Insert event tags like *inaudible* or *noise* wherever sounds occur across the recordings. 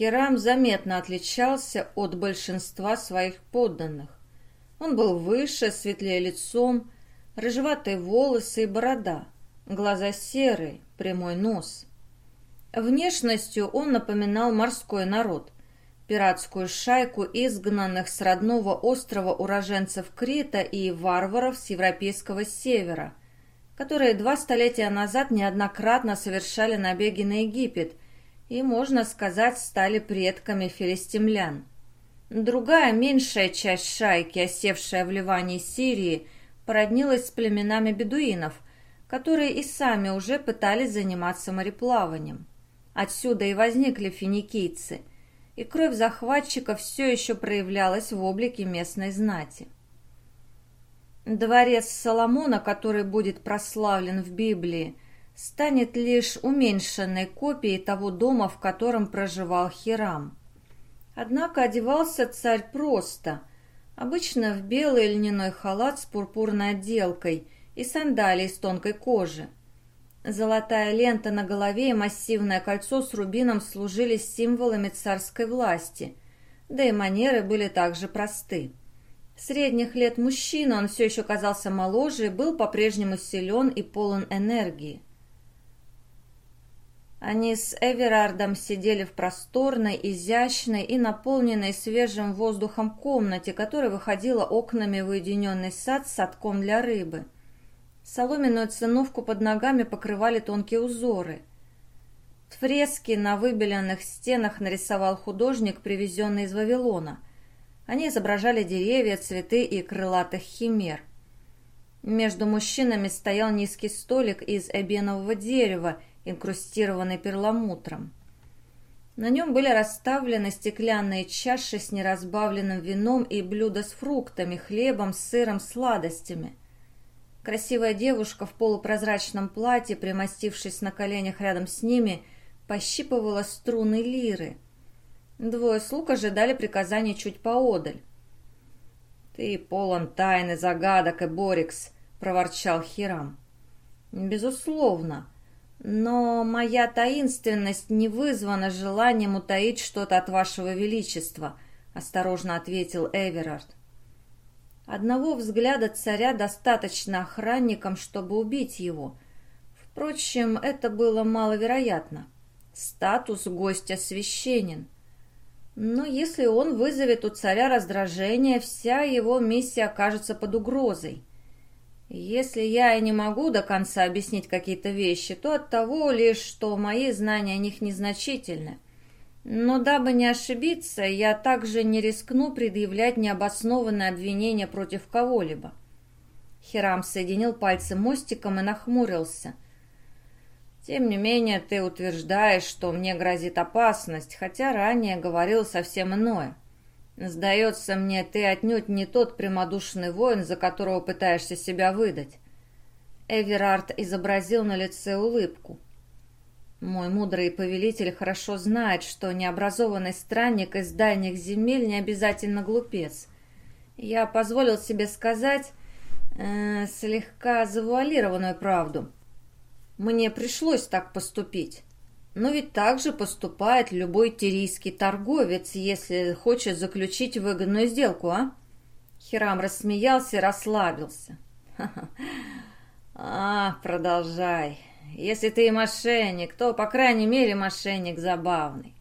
Хирам заметно отличался от большинства своих подданных. Он был выше, светлее лицом, рыжеватые волосы и борода, глаза серые, прямой нос. Внешностью он напоминал морской народ, пиратскую шайку изгнанных с родного острова уроженцев Крита и варваров с европейского севера, которые два столетия назад неоднократно совершали набеги на Египет и, можно сказать, стали предками филистимлян. Другая, меньшая часть шайки, осевшая в Ливане и Сирии, породнилась с племенами бедуинов, которые и сами уже пытались заниматься мореплаванием. Отсюда и возникли финикийцы, и кровь захватчиков все еще проявлялась в облике местной знати. Дворец Соломона, который будет прославлен в Библии, станет лишь уменьшенной копией того дома, в котором проживал Хирам. Однако одевался царь просто, обычно в белый льняной халат с пурпурной отделкой и сандалии из тонкой кожи. Золотая лента на голове и массивное кольцо с рубином служили символами царской власти, да и манеры были также просты. Средних лет мужчина, он все еще казался моложе был по-прежнему силен и полон энергии. Они с Эверардом сидели в просторной, изящной и наполненной свежим воздухом комнате, которая выходила окнами в уединенный сад с садком для рыбы. Соломенную циновку под ногами покрывали тонкие узоры. Фрески на выбеленных стенах нарисовал художник, привезенный из Вавилона. Они изображали деревья, цветы и крылатых химер. Между мужчинами стоял низкий столик из эбенового дерева – инкрустированный перламутром. На нем были расставлены стеклянные чаши с неразбавленным вином и блюда с фруктами, хлебом, сыром, сладостями. Красивая девушка в полупрозрачном платье, примостившись на коленях рядом с ними, пощипывала струны лиры. Двое слуг ожидали приказания чуть поодаль. «Ты полон тайны, загадок и борикс», — проворчал Хирам. «Безусловно», но моя таинственность не вызвана желанием утаить что-то от вашего величества, осторожно ответил Эверард. Одного взгляда царя достаточно охранникам, чтобы убить его. Впрочем, это было маловероятно. Статус гостя священен. Но если он вызовет у царя раздражение, вся его миссия окажется под угрозой. Если я и не могу до конца объяснить какие-то вещи, то от того лишь, что мои знания о них незначительны. Но дабы не ошибиться, я также не рискну предъявлять необоснованное обвинение против кого-либо. Хирам соединил пальцы мостиком и нахмурился. «Тем не менее, ты утверждаешь, что мне грозит опасность, хотя ранее говорил совсем иное. Сдается мне, ты отнюдь не тот прямодушный воин, за которого пытаешься себя выдать. Эверард изобразил на лице улыбку. Мой мудрый повелитель хорошо знает, что необразованный странник из дальних земель не обязательно глупец. Я позволил себе сказать э, слегка завуалированную правду. Мне пришлось так поступить. Но ведь так же поступает любой тирийский торговец, если хочет заключить выгодную сделку, а? Хирам рассмеялся и расслабился. *laughs* А, продолжай. Если ты и мошенник, то, по крайней мере, мошенник забавный.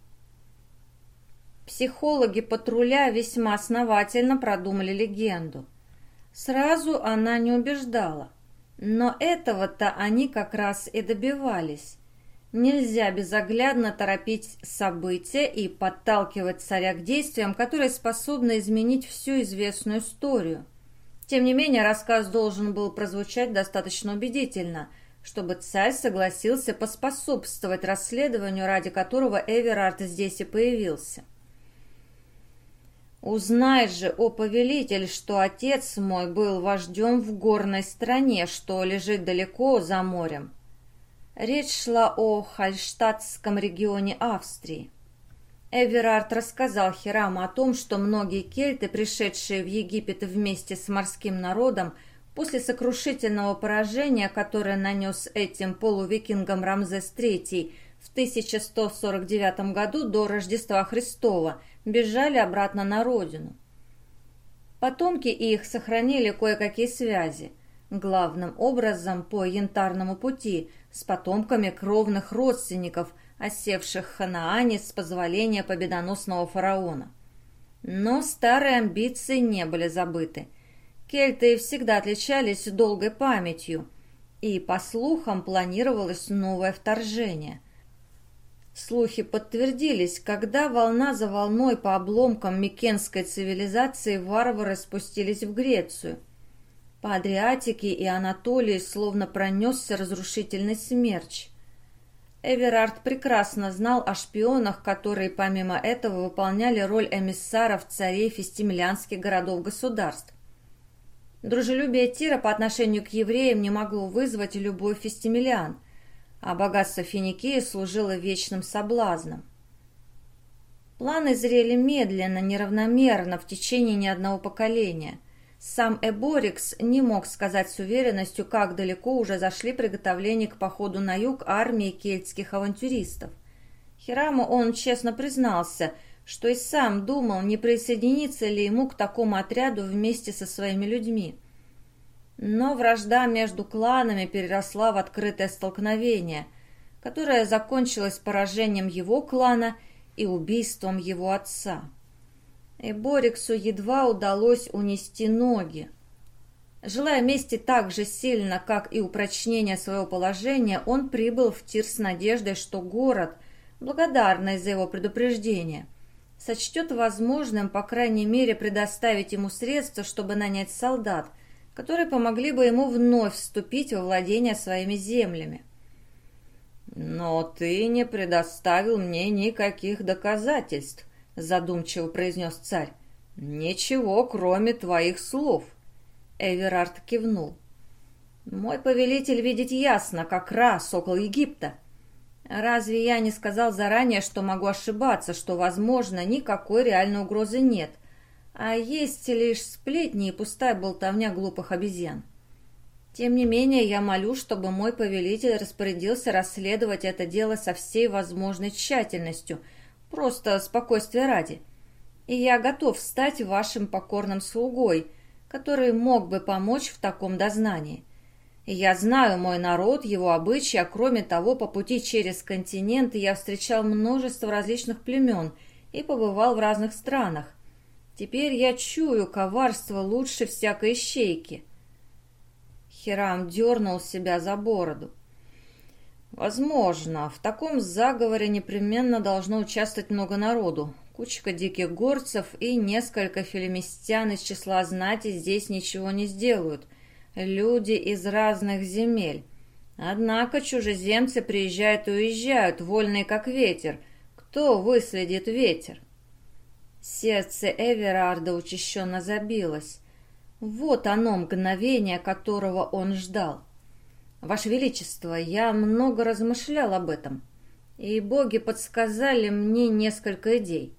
Психологи патруля весьма основательно продумали легенду. Сразу она не убеждала. Но этого-то они как раз и добивались. Нельзя безоглядно торопить события и подталкивать царя к действиям, которые способны изменить всю известную историю. Тем не менее, рассказ должен был прозвучать достаточно убедительно, чтобы царь согласился поспособствовать расследованию, ради которого Эверард здесь и появился. «Узнай же, о повелитель, что отец мой был вождем в горной стране, что лежит далеко за морем» Речь шла о Хальштадтском регионе Австрии. Эверард рассказал Хираму о том, что многие кельты, пришедшие в Египет вместе с морским народом, после сокрушительного поражения, которое нанес этим полувикингам Рамзес III в 1149 году до Рождества Христова бежали обратно на родину. Потомки их сохранили кое-какие связи, главным образом по янтарному пути с потомками кровных родственников, осевших в Ханаане с позволения победоносного фараона. Но старые амбиции не были забыты. Кельты всегда отличались долгой памятью, и, по слухам, планировалось новое вторжение. Слухи подтвердились, когда волна за волной по обломкам микенской цивилизации варвары спустились в Грецию. По Адриатике и Анатолии словно пронесся разрушительный смерч. Эверард прекрасно знал о шпионах, которые помимо этого выполняли роль эмиссаров царей фестимилянских городов-государств. Дружелюбие Тира по отношению к евреям не могло вызвать любовь фестимилян, а богатство Финикии служило вечным соблазном. Планы зрели медленно, неравномерно в течение ни одного поколения – сам Эборикс не мог сказать с уверенностью, как далеко уже зашли приготовления к походу на юг армии кельтских авантюристов. Хираму он честно признался, что и сам думал, не присоединиться ли ему к такому отряду вместе со своими людьми. Но вражда между кланами переросла в открытое столкновение, которое закончилось поражением его клана и убийством его отца и Бориксу едва удалось унести ноги. Желая мести так же сильно, как и упрочнения своего положения, он прибыл в Тир с надеждой, что город, благодарный за его предупреждение, сочтет возможным, по крайней мере, предоставить ему средства, чтобы нанять солдат, которые помогли бы ему вновь вступить во владение своими землями. «Но ты не предоставил мне никаких доказательств», задумчиво произнес царь. «Ничего, кроме твоих слов». Эверард кивнул. «Мой повелитель видит ясно, как раз около Египта. Разве я не сказал заранее, что могу ошибаться, что, возможно, никакой реальной угрозы нет, а есть лишь сплетни и пустая болтовня глупых обезьян? Тем не менее, я молю, чтобы мой повелитель распорядился расследовать это дело со всей возможной тщательностью – Просто спокойствие ради. И я готов стать вашим покорным слугой, который мог бы помочь в таком дознании. Я знаю мой народ, его обычаи, а кроме того, по пути через континент я встречал множество различных племен и побывал в разных странах. Теперь я чую коварство лучше всякой щейки. Хирам дернул себя за бороду. Возможно, в таком заговоре непременно должно участвовать много народу. Кучка диких горцев и несколько филиместян из числа знати здесь ничего не сделают. Люди из разных земель. Однако чужеземцы приезжают и уезжают, вольные как ветер. Кто выследит ветер? Сердце Эверарда учащенно забилось. Вот оно, мгновение, которого он ждал. «Ваше Величество, я много размышлял об этом, и боги подсказали мне несколько идей.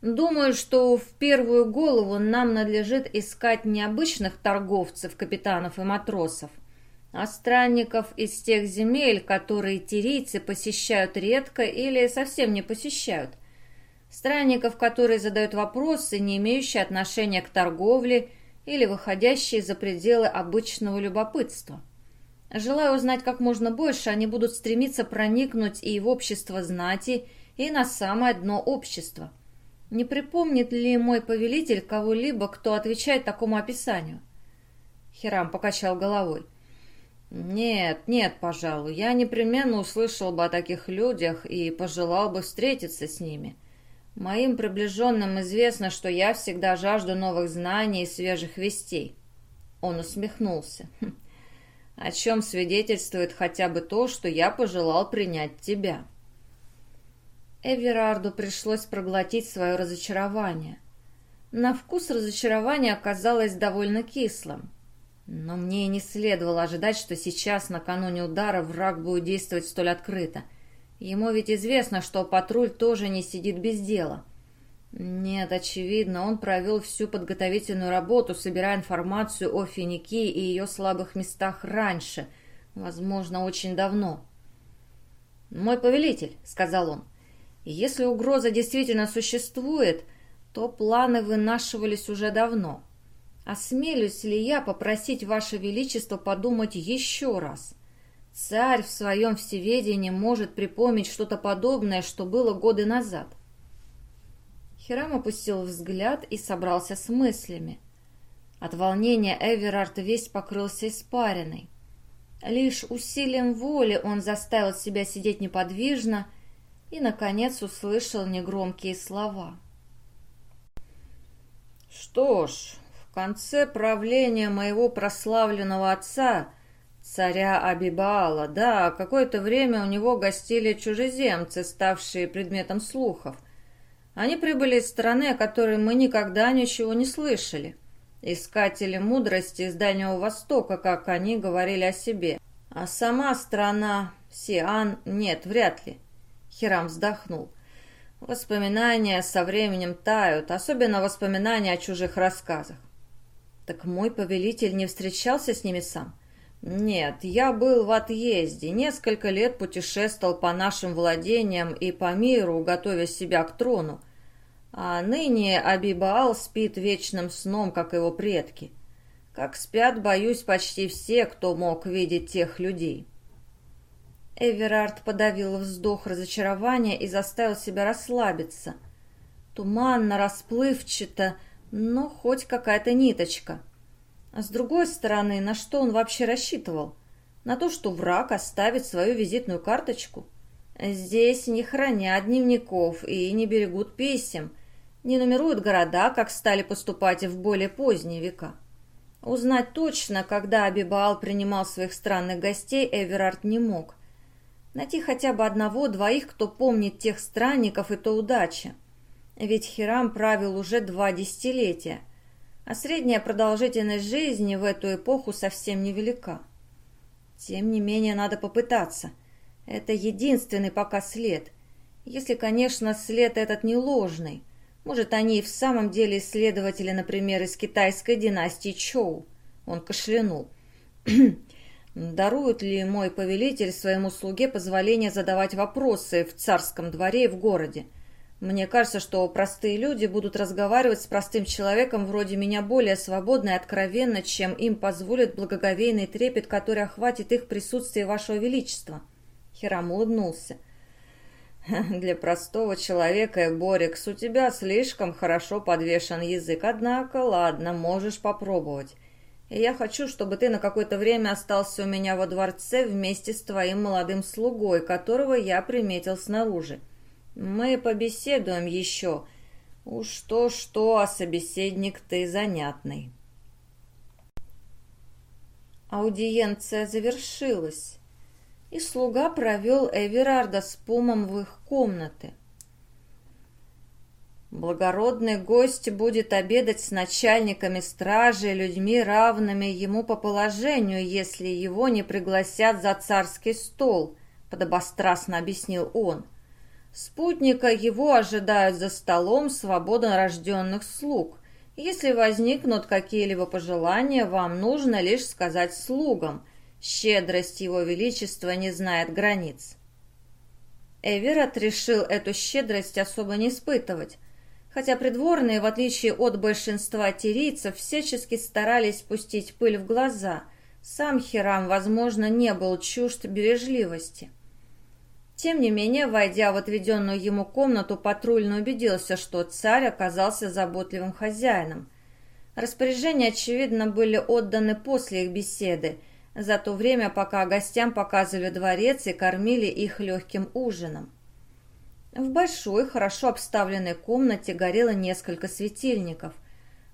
Думаю, что в первую голову нам надлежит искать не обычных торговцев, капитанов и матросов, а странников из тех земель, которые тирийцы посещают редко или совсем не посещают. Странников, которые задают вопросы, не имеющие отношения к торговле или выходящие за пределы обычного любопытства. Желая узнать как можно больше, они будут стремиться проникнуть и в общество знати, и на самое дно общества. Не припомнит ли мой повелитель кого-либо, кто отвечает такому описанию? Хирам покачал головой. «Нет, нет, пожалуй, я непременно услышал бы о таких людях и пожелал бы встретиться с ними. Моим приближенным известно, что я всегда жажду новых знаний и свежих вестей». Он усмехнулся. «Хм, о чем свидетельствует хотя бы то, что я пожелал принять тебя. Эверарду пришлось проглотить свое разочарование. На вкус разочарование оказалось довольно кислым. Но мне и не следовало ожидать, что сейчас, накануне удара, враг будет действовать столь открыто. Ему ведь известно, что патруль тоже не сидит без дела. Нет, очевидно, он провел всю подготовительную работу, собирая информацию о Финикии и ее слабых местах раньше, возможно, очень давно. «Мой повелитель», — сказал он, — «если угроза действительно существует, то планы вынашивались уже давно. Осмелюсь ли я попросить Ваше Величество подумать еще раз? Царь в своем всеведении может припомнить что-то подобное, что было годы назад». Хирам опустил взгляд и собрался с мыслями. От волнения Эверард весь покрылся испариной. Лишь усилием воли он заставил себя сидеть неподвижно и, наконец, услышал негромкие слова. «Что ж, в конце правления моего прославленного отца, царя Абибаала, да, какое-то время у него гостили чужеземцы, ставшие предметом слухов. Они прибыли из страны, о которой мы никогда ничего не слышали» искатели мудрости из Дальнего Востока, как они говорили о себе. А сама страна Сиан нет, вряд ли. Хирам вздохнул. Воспоминания со временем тают, особенно воспоминания о чужих рассказах. Так мой повелитель не встречался с ними сам? Нет, я был в отъезде, несколько лет путешествовал по нашим владениям и по миру, готовя себя к трону. А ныне Абибаал спит вечным сном, как его предки. Как спят, боюсь, почти все, кто мог видеть тех людей. Эверард подавил вздох разочарования и заставил себя расслабиться. Туманно, расплывчато, но хоть какая-то ниточка. А с другой стороны, на что он вообще рассчитывал? На то, что враг оставит свою визитную карточку? Здесь не хранят дневников и не берегут писем – не нумеруют города, как стали поступать в более поздние века. Узнать точно, когда Абибаал принимал своих странных гостей, Эверард не мог. Найти хотя бы одного-двоих, кто помнит тех странников, и то удача. Ведь Хирам правил уже два десятилетия, а средняя продолжительность жизни в эту эпоху совсем невелика. Тем не менее, надо попытаться. Это единственный пока след. Если, конечно, след этот не ложный – может, они и в самом деле исследователи, например, из китайской династии Чоу. Он кашлянул. *clears throat* Дарует ли мой повелитель своему слуге позволение задавать вопросы в царском дворе и в городе? Мне кажется, что простые люди будут разговаривать с простым человеком вроде меня более свободно и откровенно, чем им позволит благоговейный трепет, который охватит их присутствие вашего величества. Хирам улыбнулся. *laughs* — Для простого человека, Борикс, у тебя слишком хорошо подвешен язык, однако, ладно, можешь попробовать. И я хочу, чтобы ты на какое-то время остался у меня во дворце вместе с твоим молодым слугой, которого я приметил снаружи. Мы побеседуем еще. Уж то-что, а собеседник ты занятный. Аудиенция завершилась и слуга провел Эверарда с Пумом в их комнаты. Благородный гость будет обедать с начальниками стражи, людьми, равными ему по положению, если его не пригласят за царский стол, подобострастно объяснил он. Спутника его ожидают за столом свободно рожденных слуг. Если возникнут какие-либо пожелания, вам нужно лишь сказать слугам – Щедрость его величества не знает границ. Эверат решил эту щедрость особо не испытывать, хотя придворные, в отличие от большинства тирийцев, всячески старались пустить пыль в глаза. Сам Хирам, возможно, не был чужд бережливости. Тем не менее, войдя в отведенную ему комнату, патрульно убедился, что царь оказался заботливым хозяином. Распоряжения, очевидно, были отданы после их беседы – за то время, пока гостям показывали дворец и кормили их легким ужином. В большой, хорошо обставленной комнате горело несколько светильников.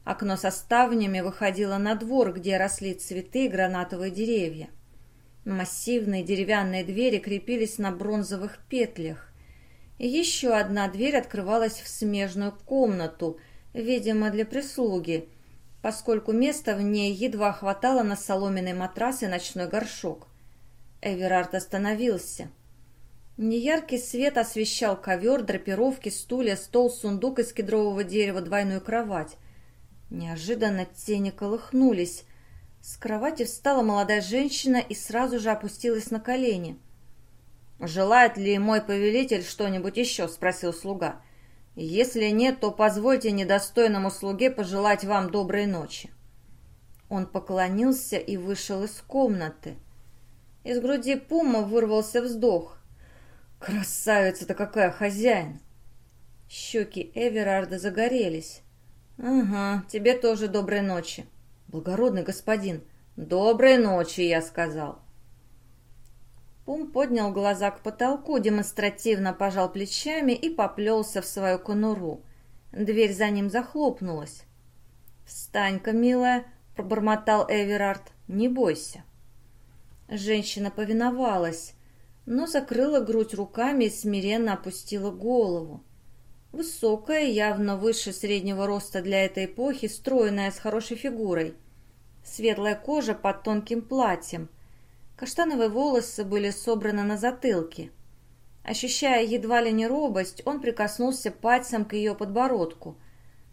Окно со ставнями выходило на двор, где росли цветы и гранатовые деревья. Массивные деревянные двери крепились на бронзовых петлях. Еще одна дверь открывалась в смежную комнату, видимо, для прислуги – поскольку места в ней едва хватало на соломенный матрас и ночной горшок. Эверард остановился. Неяркий свет освещал ковер, драпировки, стулья, стол, сундук из кедрового дерева, двойную кровать. Неожиданно тени колыхнулись. С кровати встала молодая женщина и сразу же опустилась на колени. «Желает ли мой повелитель что-нибудь еще?» — спросил слуга. «Если нет, то позвольте недостойному слуге пожелать вам доброй ночи». Он поклонился и вышел из комнаты. Из груди Пума вырвался вздох. «Красавица-то какая, хозяин!» Щеки Эверарда загорелись. «Ага, тебе тоже доброй ночи. Благородный господин, доброй ночи, я сказал». Пум поднял глаза к потолку, демонстративно пожал плечами и поплелся в свою конуру. Дверь за ним захлопнулась. «Встань-ка, милая», — пробормотал Эверард, — «не бойся». Женщина повиновалась, но закрыла грудь руками и смиренно опустила голову. Высокая, явно выше среднего роста для этой эпохи, стройная, с хорошей фигурой. Светлая кожа под тонким платьем. Каштановые волосы были собраны на затылке. Ощущая едва ли не робость, он прикоснулся пальцем к ее подбородку.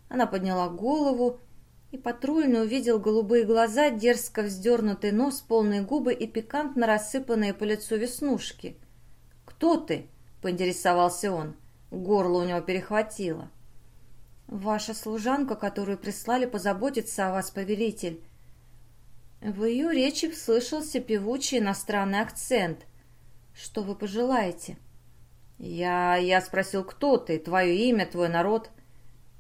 Она подняла голову, и патрульный увидел голубые глаза, дерзко вздернутый нос, полные губы и пикантно рассыпанные по лицу веснушки. «Кто ты?» — поинтересовался он. Горло у него перехватило. «Ваша служанка, которую прислали позаботиться о вас, повелитель». В ее речи слышался певучий иностранный акцент. «Что вы пожелаете?» «Я... я спросил, кто ты, твое имя, твой народ?»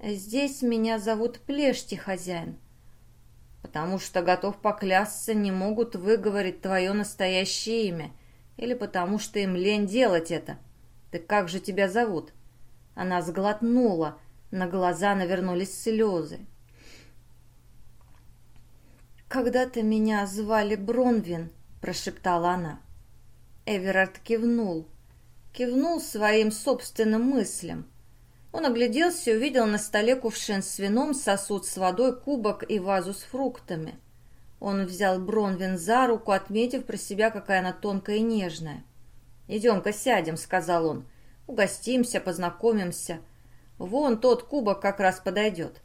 «Здесь меня зовут Плешти, хозяин». «Потому что, готов поклясться, не могут выговорить твое настоящее имя, или потому что им лень делать это. Так как же тебя зовут?» Она сглотнула, на глаза навернулись слезы. «Когда-то меня звали Бронвин», — прошептала она. Эверард кивнул. Кивнул своим собственным мыслям. Он огляделся и увидел на столе кувшин с вином, сосуд с водой, кубок и вазу с фруктами. Он взял Бронвин за руку, отметив про себя, какая она тонкая и нежная. «Идем-ка сядем», — сказал он. Угостимся, познакомимся. Вон тот кубок как раз подойдет».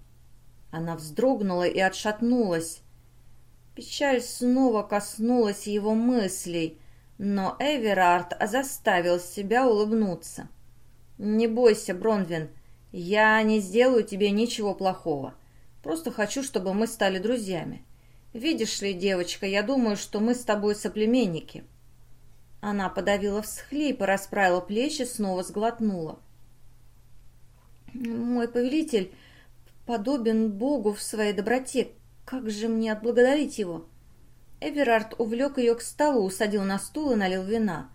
Она вздрогнула и отшатнулась. Печаль снова коснулась его мыслей, но Эверард заставил себя улыбнуться. «Не бойся, Бронвин, я не сделаю тебе ничего плохого. Просто хочу, чтобы мы стали друзьями. Видишь ли, девочка, я думаю, что мы с тобой соплеменники». Она подавила всхлип и расправила плечи, снова сглотнула. «Мой повелитель подобен Богу в своей доброте. Как же мне отблагодарить его?» Эверард увлек ее к столу, усадил на стул и налил вина.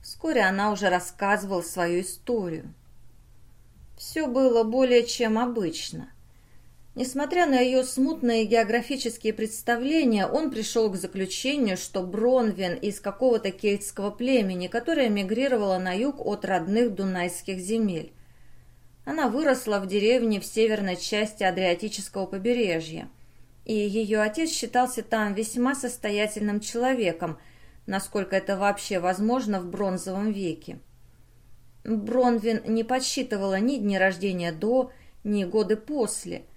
Вскоре она уже рассказывала свою историю. Все было более чем обычно. Несмотря на ее смутные географические представления, он пришел к заключению, что Бронвин из какого-то кельтского племени, которое мигрировало на юг от родных дунайских земель. Она выросла в деревне в северной части Адриатического побережья, и ее отец считался там весьма состоятельным человеком, насколько это вообще возможно в бронзовом веке. Бронвин не подсчитывала ни дни рождения до, ни годы после –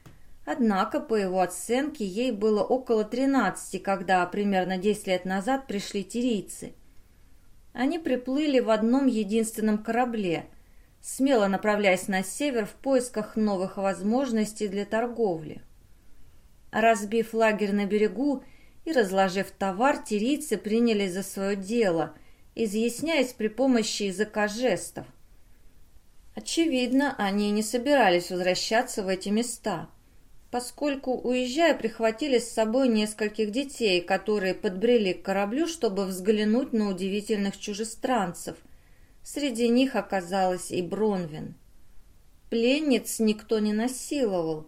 Однако, по его оценке, ей было около 13, когда примерно 10 лет назад пришли тирийцы. Они приплыли в одном единственном корабле, смело направляясь на север в поисках новых возможностей для торговли. Разбив лагерь на берегу и разложив товар, тирийцы принялись за свое дело, изъясняясь при помощи языка жестов. Очевидно, они не собирались возвращаться в эти места – поскольку, уезжая, прихватили с собой нескольких детей, которые подбрели к кораблю, чтобы взглянуть на удивительных чужестранцев. Среди них оказалась и Бронвин. Пленниц никто не насиловал,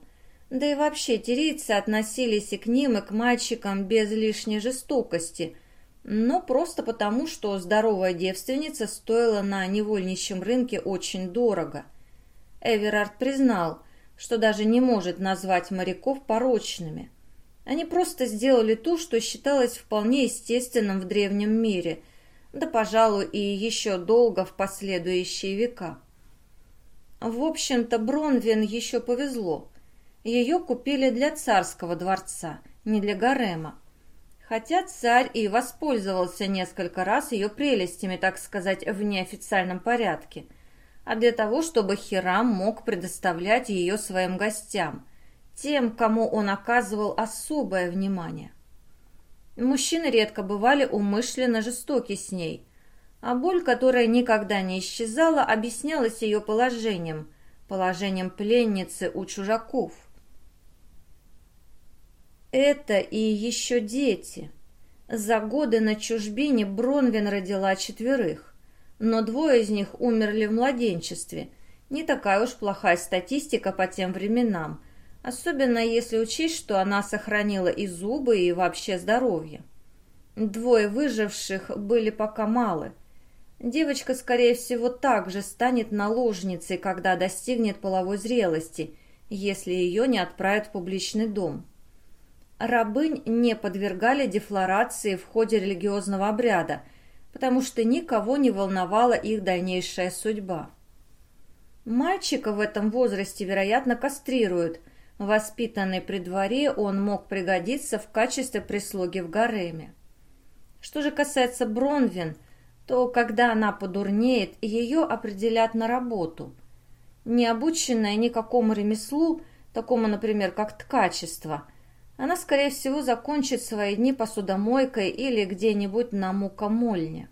да и вообще тирийцы относились и к ним, и к мальчикам без лишней жестокости, но просто потому, что здоровая девственница стоила на невольничьем рынке очень дорого. Эверард признал – что даже не может назвать моряков порочными. Они просто сделали то, что считалось вполне естественным в древнем мире, да, пожалуй, и еще долго в последующие века. В общем-то, Бронвин еще повезло. Ее купили для царского дворца, не для гарема. Хотя царь и воспользовался несколько раз ее прелестями, так сказать, в неофициальном порядке, а для того, чтобы Хирам мог предоставлять ее своим гостям, тем, кому он оказывал особое внимание. Мужчины редко бывали умышленно жестоки с ней, а боль, которая никогда не исчезала, объяснялась ее положением, положением пленницы у чужаков. Это и еще дети. За годы на чужбине Бронвин родила четверых, но двое из них умерли в младенчестве. Не такая уж плохая статистика по тем временам, особенно если учесть, что она сохранила и зубы, и вообще здоровье. Двое выживших были пока малы. Девочка, скорее всего, также станет наложницей, когда достигнет половой зрелости, если ее не отправят в публичный дом рабынь не подвергали дефлорации в ходе религиозного обряда, потому что никого не волновала их дальнейшая судьба. Мальчика в этом возрасте, вероятно, кастрируют. Воспитанный при дворе, он мог пригодиться в качестве прислуги в гареме. Что же касается Бронвин, то когда она подурнеет, ее определят на работу. Не обученная никакому ремеслу, такому, например, как ткачество – она, скорее всего, закончит свои дни посудомойкой или где-нибудь на мукомольне.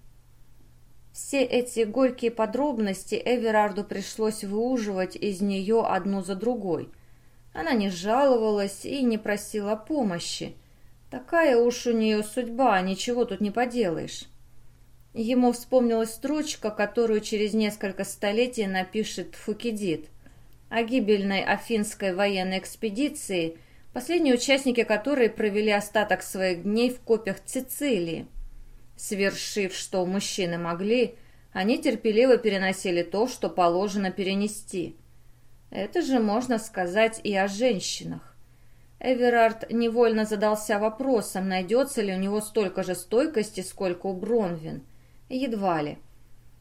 Все эти горькие подробности Эверарду пришлось выуживать из нее одну за другой. Она не жаловалась и не просила помощи. Такая уж у нее судьба, ничего тут не поделаешь. Ему вспомнилась строчка, которую через несколько столетий напишет Фукидид о гибельной афинской военной экспедиции – последние участники которой провели остаток своих дней в копях Цицилии. Свершив, что мужчины могли, они терпеливо переносили то, что положено перенести. Это же можно сказать и о женщинах. Эверард невольно задался вопросом, найдется ли у него столько же стойкости, сколько у Бронвин. Едва ли.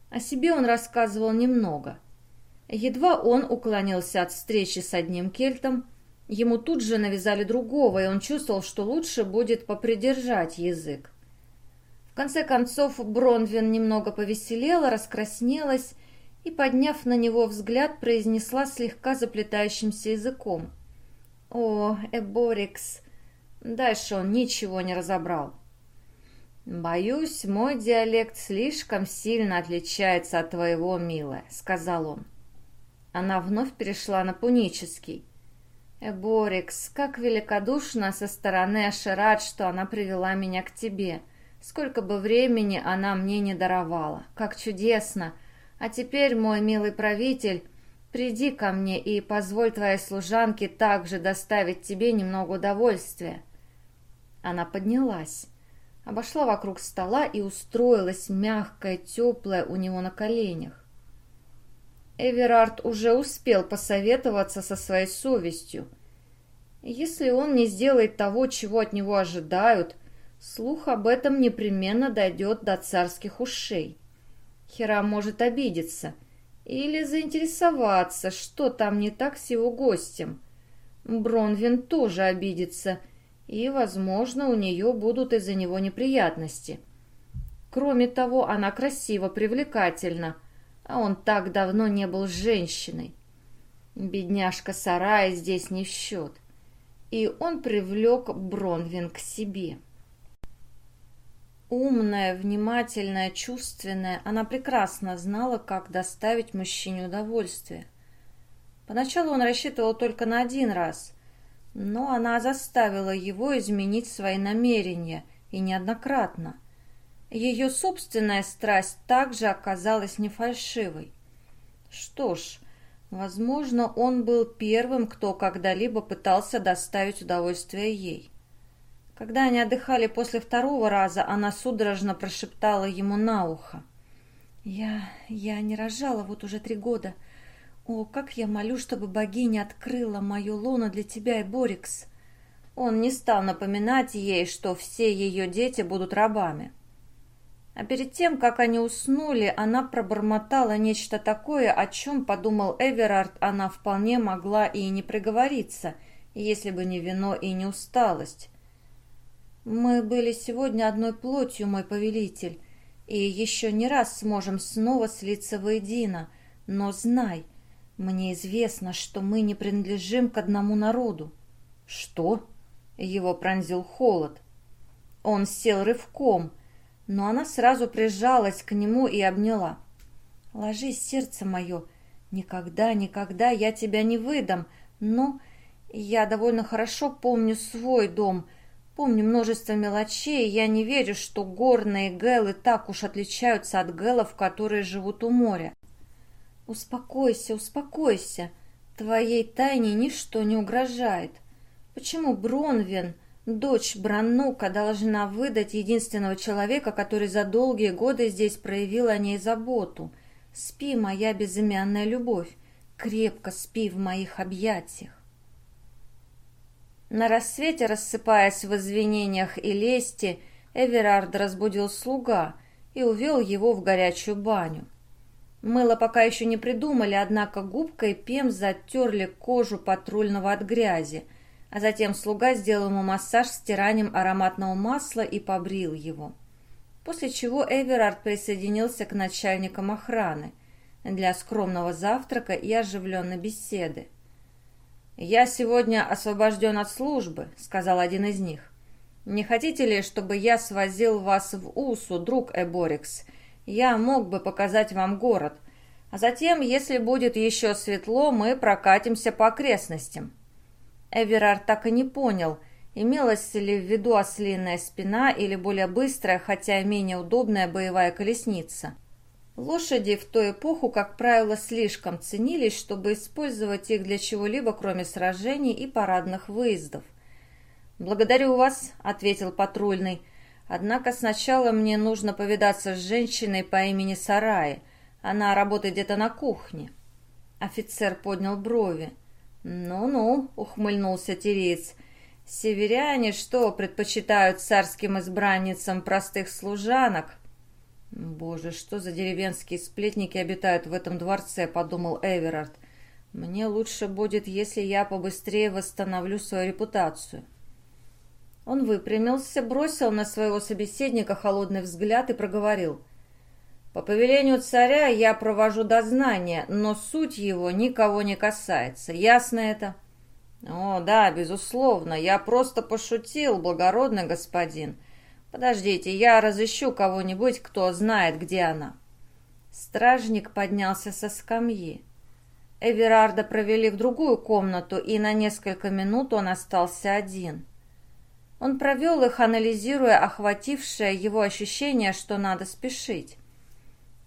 О себе он рассказывал немного. Едва он уклонился от встречи с одним кельтом, Ему тут же навязали другого, и он чувствовал, что лучше будет попридержать язык. В конце концов Бронвин немного повеселела, раскраснелась и, подняв на него взгляд, произнесла слегка заплетающимся языком. «О, Эборикс!» Дальше он ничего не разобрал. «Боюсь, мой диалект слишком сильно отличается от твоего, милая», — сказал он. Она вновь перешла на пунический. «Эборикс, как великодушно со стороны Ашерат, что она привела меня к тебе. Сколько бы времени она мне не даровала. Как чудесно! А теперь, мой милый правитель, приди ко мне и позволь твоей служанке также доставить тебе немного удовольствия». Она поднялась, обошла вокруг стола и устроилась мягкая, теплая у него на коленях. Эверард уже успел посоветоваться со своей совестью. Если он не сделает того, чего от него ожидают, слух об этом непременно дойдет до царских ушей. Хера может обидеться или заинтересоваться, что там не так с его гостем. Бронвин тоже обидится, и, возможно, у нее будут из-за него неприятности. Кроме того, она красиво, привлекательна, а он так давно не был женщиной. Бедняжка Сарая здесь не в счет. И он привлек Бронвин к себе. Умная, внимательная, чувственная, она прекрасно знала, как доставить мужчине удовольствие. Поначалу он рассчитывал только на один раз, но она заставила его изменить свои намерения, и неоднократно – ее собственная страсть также оказалась не фальшивой. Что ж, возможно, он был первым, кто когда-либо пытался доставить удовольствие ей. Когда они отдыхали после второго раза, она судорожно прошептала ему на ухо. «Я... я не рожала вот уже три года. О, как я молю, чтобы богиня открыла мою лоно для тебя и Борикс!» Он не стал напоминать ей, что все ее дети будут рабами. А перед тем, как они уснули, она пробормотала нечто такое, о чем, подумал Эверард, она вполне могла и не проговориться, если бы не вино и не усталость. Мы были сегодня одной плотью, мой повелитель, и еще не раз сможем снова слиться воедино, но знай, мне известно, что мы не принадлежим к одному народу». «Что?» — его пронзил холод. Он сел рывком, но она сразу прижалась к нему и обняла. «Ложись, сердце мое, никогда, никогда я тебя не выдам, но я довольно хорошо помню свой дом, помню множество мелочей, я не верю, что горные гэлы так уж отличаются от гэлов, которые живут у моря. Успокойся, успокойся, твоей тайне ничто не угрожает. Почему Бронвен, дочь Бранука, должна выдать единственного человека, который за долгие годы здесь проявил о ней заботу? Спи, моя безымянная любовь, крепко спи в моих объятиях. На рассвете, рассыпаясь в извинениях и лести, Эверард разбудил слуга и увел его в горячую баню. Мыло пока еще не придумали, однако губкой Пем затерли кожу патрульного от грязи, а затем слуга сделал ему массаж стиранием ароматного масла и побрил его. После чего Эверард присоединился к начальникам охраны для скромного завтрака и оживленной беседы. «Я сегодня освобожден от службы», — сказал один из них. «Не хотите ли, чтобы я свозил вас в Усу, друг Эборикс? Я мог бы показать вам город. А затем, если будет еще светло, мы прокатимся по окрестностям». Эверард так и не понял, имелась ли в виду ослиная спина или более быстрая, хотя и менее удобная боевая колесница. Лошади в ту эпоху, как правило, слишком ценились, чтобы использовать их для чего-либо, кроме сражений и парадных выездов. «Благодарю вас», — ответил патрульный. «Однако сначала мне нужно повидаться с женщиной по имени Сараи. Она работает где-то на кухне». Офицер поднял брови. «Ну-ну», — ухмыльнулся Тереец, — «северяне что, предпочитают царским избранницам простых служанок?» «Боже, что за деревенские сплетники обитают в этом дворце?» — подумал Эверард. «Мне лучше будет, если я побыстрее восстановлю свою репутацию». Он выпрямился, бросил на своего собеседника холодный взгляд и проговорил. «По повелению царя я провожу дознание, но суть его никого не касается. Ясно это?» «О, да, безусловно. Я просто пошутил, благородный господин. «Подождите, я разыщу кого-нибудь, кто знает, где она». Стражник поднялся со скамьи. Эверарда провели в другую комнату, и на несколько минут он остался один. Он провел их, анализируя охватившее его ощущение, что надо спешить.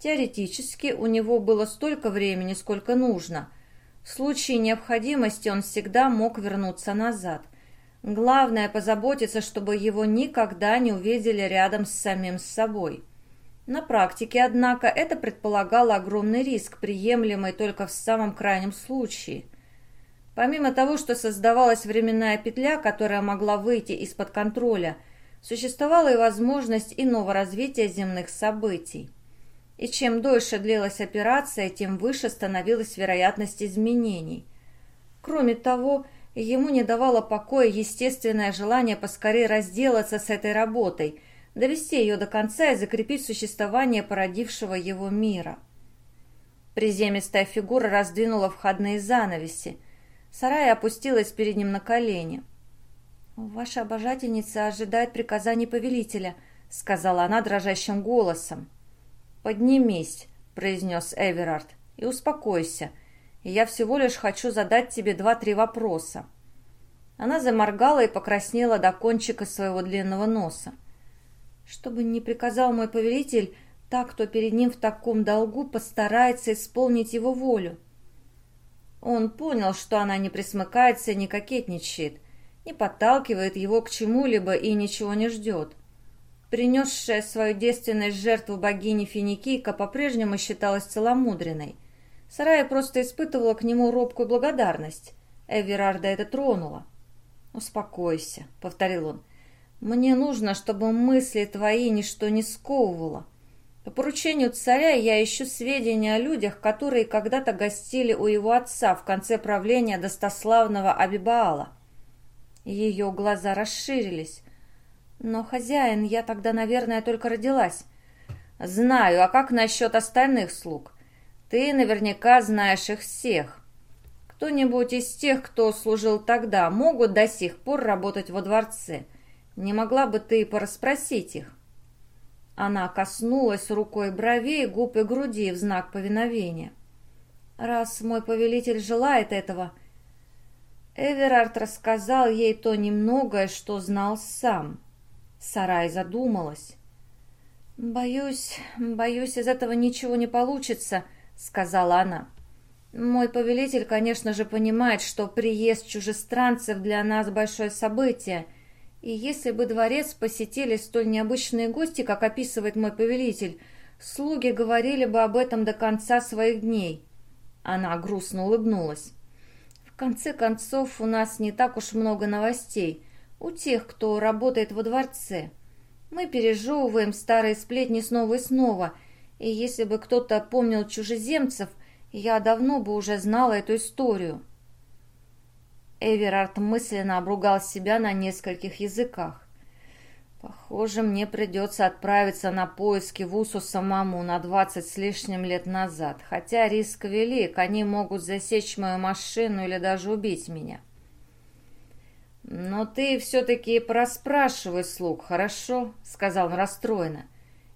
Теоретически у него было столько времени, сколько нужно. В случае необходимости он всегда мог вернуться назад. Главное позаботиться, чтобы его никогда не увидели рядом с самим собой. На практике, однако, это предполагало огромный риск, приемлемый только в самом крайнем случае. Помимо того, что создавалась временная петля, которая могла выйти из-под контроля, существовала и возможность иного развития земных событий. И чем дольше длилась операция, тем выше становилась вероятность изменений. Кроме того, Ему не давало покоя естественное желание поскорее разделаться с этой работой, довести ее до конца и закрепить существование породившего его мира. Приземистая фигура раздвинула входные занавеси. Сарая опустилась перед ним на колени. «Ваша обожательница ожидает приказаний повелителя», — сказала она дрожащим голосом. «Поднимись», — произнес Эверард, — «и успокойся и я всего лишь хочу задать тебе два-три вопроса». Она заморгала и покраснела до кончика своего длинного носа. «Что бы ни приказал мой повелитель, так, кто перед ним в таком долгу постарается исполнить его волю». Он понял, что она не присмыкается, не кокетничает, не подталкивает его к чему-либо и ничего не ждет. Принесшая свою девственность жертву богини Финикийка по-прежнему считалась целомудренной. Сарая просто испытывала к нему робкую благодарность. Эверарда это тронуло. «Успокойся», — повторил он. «Мне нужно, чтобы мысли твои ничто не сковывало. По поручению царя я ищу сведения о людях, которые когда-то гостили у его отца в конце правления достославного Абибаала». Ее глаза расширились. Но, хозяин, я тогда, наверное, только родилась. Знаю, а как насчет остальных слуг? Ты наверняка знаешь их всех. Кто-нибудь из тех, кто служил тогда, могут до сих пор работать во дворце. Не могла бы ты порасспросить их? Она коснулась рукой бровей, губ и груди в знак повиновения. «Раз мой повелитель желает этого...» Эверард рассказал ей то немногое, что знал сам. Сарай задумалась. «Боюсь, боюсь, из этого ничего не получится», — сказала она. «Мой повелитель, конечно же, понимает, что приезд чужестранцев для нас большое событие, и если бы дворец посетили столь необычные гости, как описывает мой повелитель, слуги говорили бы об этом до конца своих дней. Она грустно улыбнулась. В конце концов, у нас не так уж много новостей. У тех, кто работает во дворце. Мы пережевываем старые сплетни снова и снова, и если бы кто-то помнил чужеземцев, я давно бы уже знала эту историю. Эверард мысленно обругал себя на нескольких языках. Похоже, мне придется отправиться на поиски в Усу самому на двадцать с лишним лет назад, хотя риск велик, они могут засечь мою машину или даже убить меня. «Но ты все-таки проспрашивай слуг, хорошо?» — сказал он расстроенно.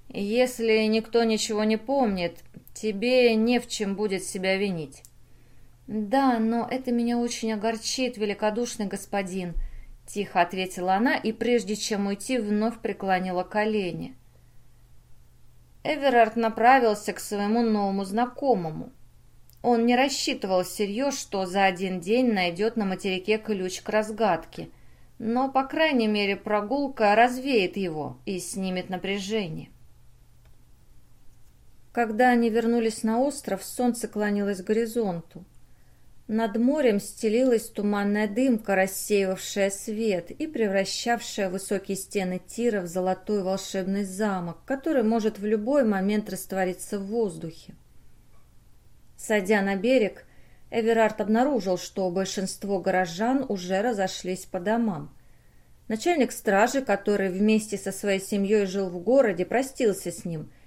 «Если никто ничего не помнит, тебе не в чем будет себя винить». «Да, но это меня очень огорчит, великодушный господин», — тихо ответила она и, прежде чем уйти, вновь преклонила колени. Эверард направился к своему новому знакомому. Он не рассчитывал всерьез, что за один день найдет на материке ключ к разгадке, но, по крайней мере, прогулка развеет его и снимет напряжение. Когда они вернулись на остров, солнце клонилось к горизонту. Над морем стелилась туманная дымка, рассеивавшая свет и превращавшая высокие стены Тира в золотой волшебный замок, который может в любой момент раствориться в воздухе. Сойдя на берег, Эверард обнаружил, что большинство горожан уже разошлись по домам. Начальник стражи, который вместе со своей семьей жил в городе, простился с ним –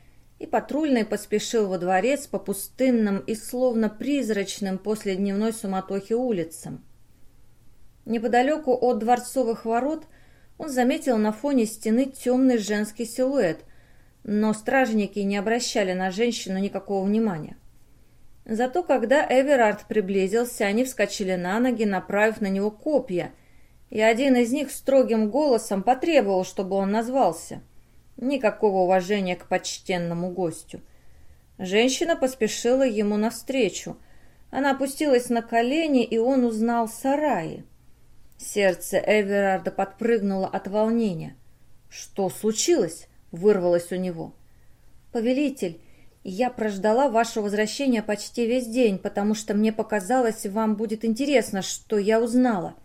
и патрульный поспешил во дворец по пустынным и словно призрачным после дневной суматохи улицам. Неподалеку от дворцовых ворот он заметил на фоне стены темный женский силуэт, но стражники не обращали на женщину никакого внимания. Зато когда Эверард приблизился, они вскочили на ноги, направив на него копья, и один из них строгим голосом потребовал, чтобы он назвался – Никакого уважения к почтенному гостю. Женщина поспешила ему навстречу. Она опустилась на колени, и он узнал сараи. Сердце Эверарда подпрыгнуло от волнения. «Что случилось?» — вырвалось у него. «Повелитель, я прождала ваше возвращение почти весь день, потому что мне показалось, вам будет интересно, что я узнала».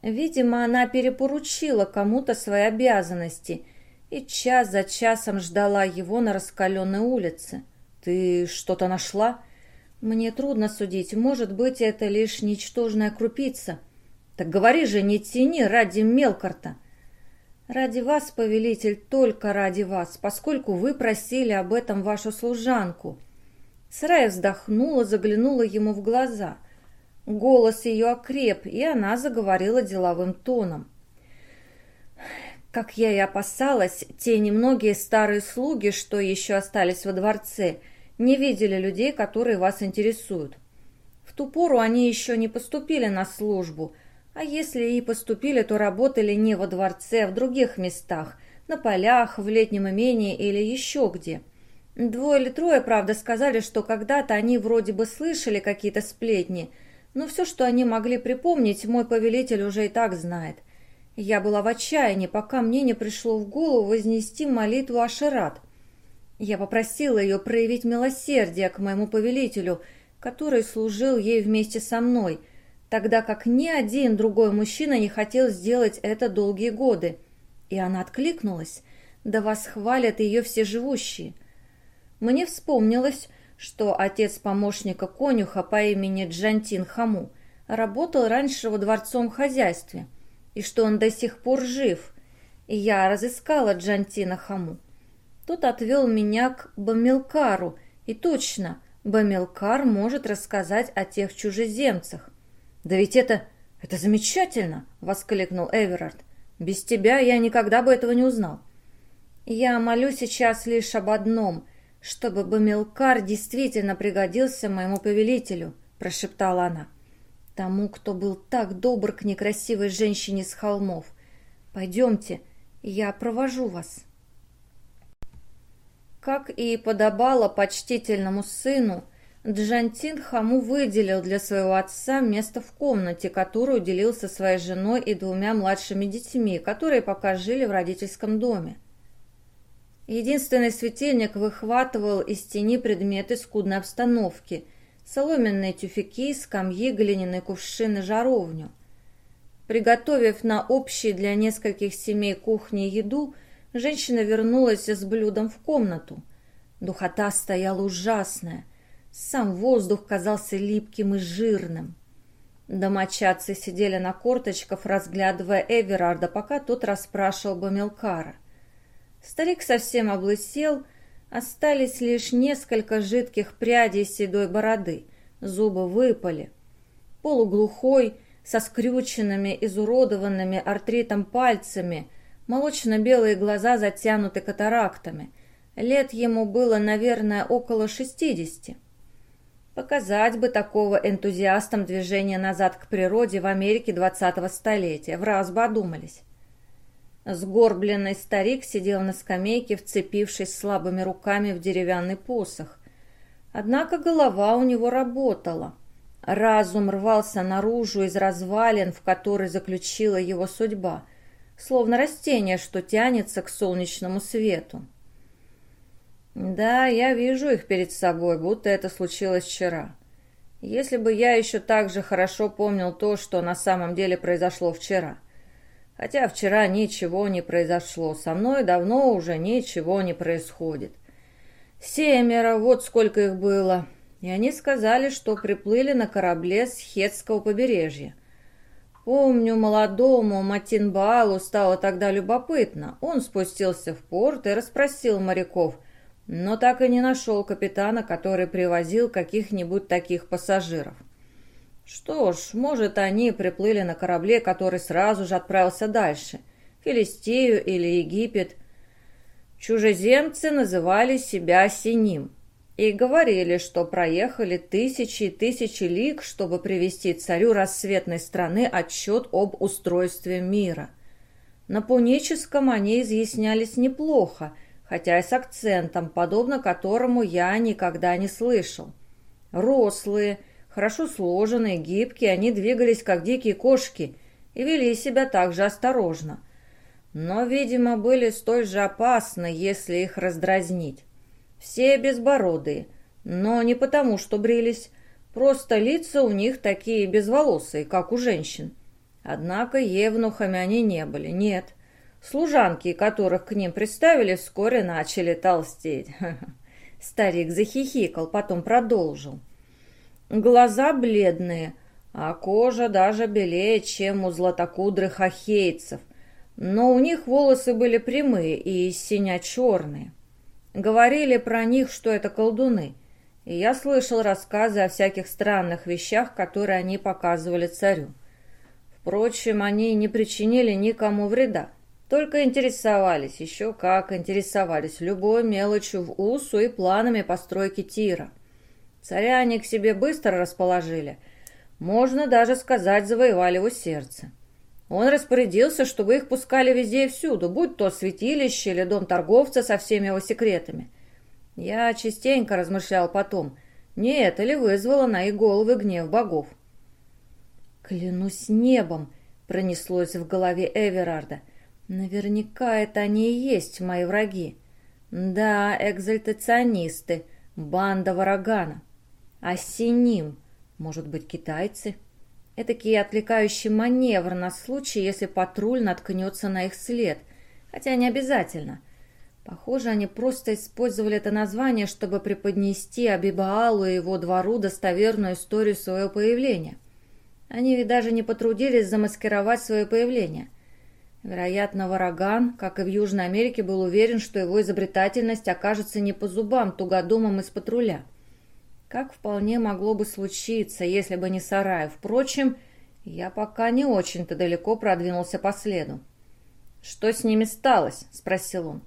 Видимо, она перепоручила кому-то свои обязанности — и час за часом ждала его на раскаленной улице. «Ты что-то нашла?» «Мне трудно судить. Может быть, это лишь ничтожная крупица». «Так говори же, не тяни ради мелкарта». «Ради вас, повелитель, только ради вас, поскольку вы просили об этом вашу служанку». Срая вздохнула, заглянула ему в глаза. Голос ее окреп, и она заговорила деловым тоном. Как я и опасалась, те немногие старые слуги, что еще остались во дворце, не видели людей, которые вас интересуют. В ту пору они еще не поступили на службу, а если и поступили, то работали не во дворце, а в других местах, на полях, в летнем имении или еще где. Двое или трое, правда, сказали, что когда-то они вроде бы слышали какие-то сплетни, но все, что они могли припомнить, мой повелитель уже и так знает. Я была в отчаянии, пока мне не пришло в голову вознести молитву Ашерат. Я попросила ее проявить милосердие к моему повелителю, который служил ей вместе со мной, тогда как ни один другой мужчина не хотел сделать это долгие годы. И она откликнулась. Да восхвалят ее все живущие. Мне вспомнилось, что отец помощника конюха по имени Джантин Хаму работал раньше во дворцовом хозяйстве – и что он до сих пор жив. и я разыскала Джантина Хаму. Тот отвел меня к Бамилкару, и точно, Бамилкар может рассказать о тех чужеземцах. «Да ведь это... это замечательно!» — воскликнул Эверард. «Без тебя я никогда бы этого не узнал». «Я молю сейчас лишь об одном, чтобы Бамилкар действительно пригодился моему повелителю», — прошептала она. «Тому, кто был так добр к некрасивой женщине с холмов. Пойдемте, я провожу вас». Как и подобало почтительному сыну, Джантин Хаму выделил для своего отца место в комнате, которую делил со своей женой и двумя младшими детьми, которые пока жили в родительском доме. Единственный светильник выхватывал из тени предметы скудной обстановки – соломенные тюфяки, скамьи, глиняные кувшины, жаровню. Приготовив на общей для нескольких семей кухни еду – Женщина вернулась с блюдом в комнату. Духота стояла ужасная. Сам воздух казался липким и жирным. Домочадцы сидели на корточках, разглядывая Эверарда, пока тот расспрашивал Бамилкара. Старик совсем облысел, остались лишь несколько жидких прядей седой бороды, зубы выпали. Полуглухой, со скрюченными, изуродованными артритом пальцами – Молочно-белые глаза затянуты катарактами. Лет ему было, наверное, около шестидесяти. Показать бы такого энтузиастам движения назад к природе в Америке двадцатого столетия. В раз бы одумались. Сгорбленный старик сидел на скамейке, вцепившись слабыми руками в деревянный посох. Однако голова у него работала. Разум рвался наружу из развалин, в который заключила его судьба – словно растение, что тянется к солнечному свету. Да, я вижу их перед собой, будто это случилось вчера. Если бы я еще так же хорошо помнил то, что на самом деле произошло вчера. Хотя вчера ничего не произошло, со мной давно уже ничего не происходит. Семеро, вот сколько их было. И они сказали, что приплыли на корабле с Хетского побережья. Помню, молодому Матинбалу стало тогда любопытно. Он спустился в порт и расспросил моряков, но так и не нашел капитана, который привозил каких-нибудь таких пассажиров. Что ж, может, они приплыли на корабле, который сразу же отправился дальше, Филистею или Египет. Чужеземцы называли себя Синим и говорили, что проехали тысячи и тысячи лиг, чтобы привести царю рассветной страны отчет об устройстве мира. На пуническом они изъяснялись неплохо, хотя и с акцентом, подобно которому я никогда не слышал. Рослые, хорошо сложенные, гибкие, они двигались как дикие кошки и вели себя также осторожно. Но, видимо, были столь же опасны, если их раздразнить. Все безбородые, но не потому, что брились, просто лица у них такие безволосые, как у женщин. Однако евнухами они не были, нет. Служанки, которых к ним представили, вскоре начали толстеть. *laughs* Старик захихикал, потом продолжил. Глаза бледные, а кожа даже белее, чем у златокудрых ахейцев. Но у них волосы были прямые и синя-черные. Говорили про них, что это колдуны, и я слышал рассказы о всяких странных вещах, которые они показывали царю. Впрочем, они не причинили никому вреда, только интересовались, еще как интересовались, любой мелочью в Усу и планами постройки тира. Царя они к себе быстро расположили, можно даже сказать, завоевали его сердце. Он распорядился, чтобы их пускали везде и всюду, будь то святилище или дом торговца со всеми его секретами. Я частенько размышлял потом, не это ли вызвало на их головы гнев богов. «Клянусь небом!» — пронеслось в голове Эверарда. «Наверняка это они и есть мои враги. Да, экзальтационисты, банда Варагана. А синим, может быть, китайцы?» Этакий отвлекающий маневр на случай, если патруль наткнется на их след. Хотя не обязательно. Похоже, они просто использовали это название, чтобы преподнести Абибаалу и его двору достоверную историю своего появления. Они ведь даже не потрудились замаскировать свое появление. Вероятно, Вараган, как и в Южной Америке, был уверен, что его изобретательность окажется не по зубам тугодумам из патруля. Как вполне могло бы случиться, если бы не сарай. Впрочем, я пока не очень-то далеко продвинулся по следу. «Что с ними сталось?» — спросил он.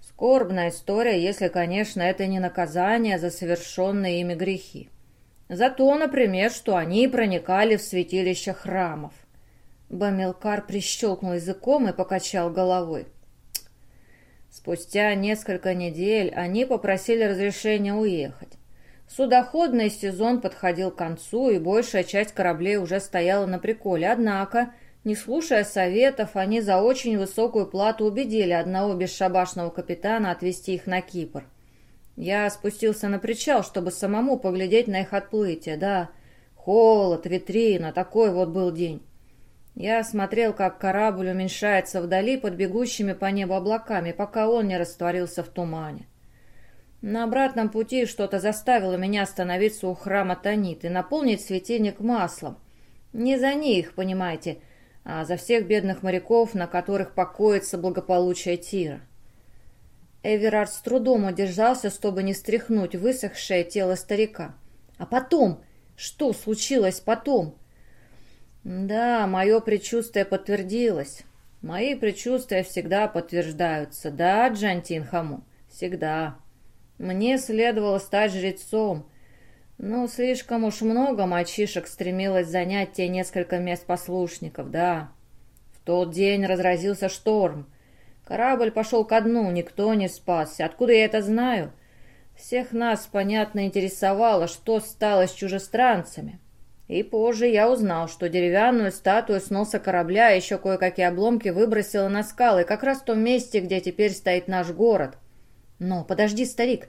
«Скорбная история, если, конечно, это не наказание за совершенные ими грехи. Зато, например, что они проникали в святилище храмов. Бамилкар прищелкнул языком и покачал головой. Спустя несколько недель они попросили разрешения уехать. Судоходный сезон подходил к концу, и большая часть кораблей уже стояла на приколе. Однако, не слушая советов, они за очень высокую плату убедили одного бесшабашного капитана отвезти их на Кипр. Я спустился на причал, чтобы самому поглядеть на их отплытие. Да, холод, витрина, такой вот был день. Я смотрел, как корабль уменьшается вдали под бегущими по небу облаками, пока он не растворился в тумане. На обратном пути что-то заставило меня остановиться у храма Танит и наполнить светильник маслом. Не за них, понимаете, а за всех бедных моряков, на которых покоится благополучие Тира. Эверард с трудом удержался, чтобы не стряхнуть высохшее тело старика. А потом? Что случилось потом? Да, мое предчувствие подтвердилось. Мои предчувствия всегда подтверждаются. Да, Джантин Хаму, всегда. Мне следовало стать жрецом. Но слишком уж много мальчишек стремилось занять те несколько мест послушников, да. В тот день разразился шторм. Корабль пошел ко дну, никто не спасся. Откуда я это знаю? Всех нас, понятно, интересовало, что стало с чужестранцами. И позже я узнал, что деревянную статую с носа корабля и еще кое-какие обломки выбросила на скалы, как раз в том месте, где теперь стоит наш город. Но подожди, старик,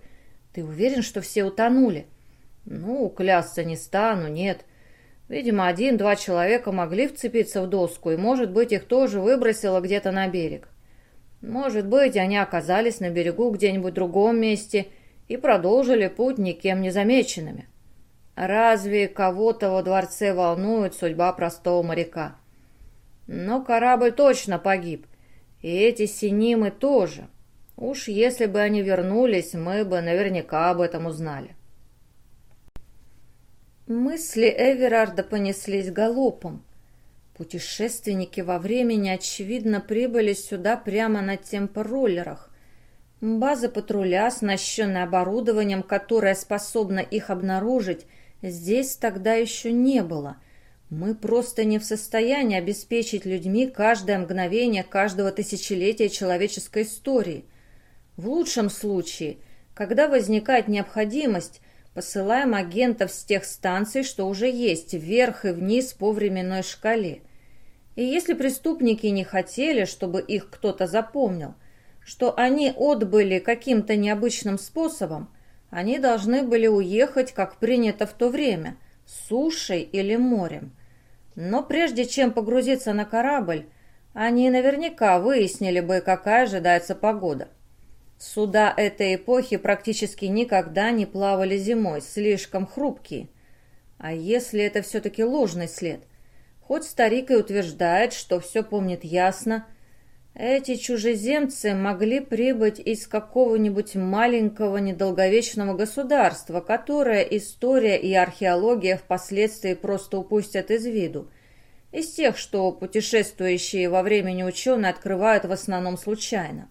ты уверен, что все утонули? Ну, клясться не стану, нет. Видимо, один-два человека могли вцепиться в доску, и, может быть, их тоже выбросило где-то на берег. Может быть, они оказались на берегу где-нибудь в другом месте и продолжили путь никем не замеченными. Разве кого-то во дворце волнует судьба простого моряка? Но корабль точно погиб, и эти синимы тоже. Уж если бы они вернулись, мы бы наверняка об этом узнали. Мысли Эверарда понеслись галопом. Путешественники во времени, очевидно, прибыли сюда прямо на темпороллерах. База патруля, оснащенная оборудованием, которое способно их обнаружить, здесь тогда еще не было. Мы просто не в состоянии обеспечить людьми каждое мгновение каждого тысячелетия человеческой истории. В лучшем случае, когда возникает необходимость, посылаем агентов с тех станций, что уже есть, вверх и вниз по временной шкале. И если преступники не хотели, чтобы их кто-то запомнил, что они отбыли каким-то необычным способом, они должны были уехать, как принято в то время, сушей или морем. Но прежде чем погрузиться на корабль, они наверняка выяснили бы, какая ожидается погода. Суда этой эпохи практически никогда не плавали зимой, слишком хрупкие. А если это все-таки ложный след? Хоть старик и утверждает, что все помнит ясно, эти чужеземцы могли прибыть из какого-нибудь маленького недолговечного государства, которое история и археология впоследствии просто упустят из виду. Из тех, что путешествующие во времени ученые открывают в основном случайно.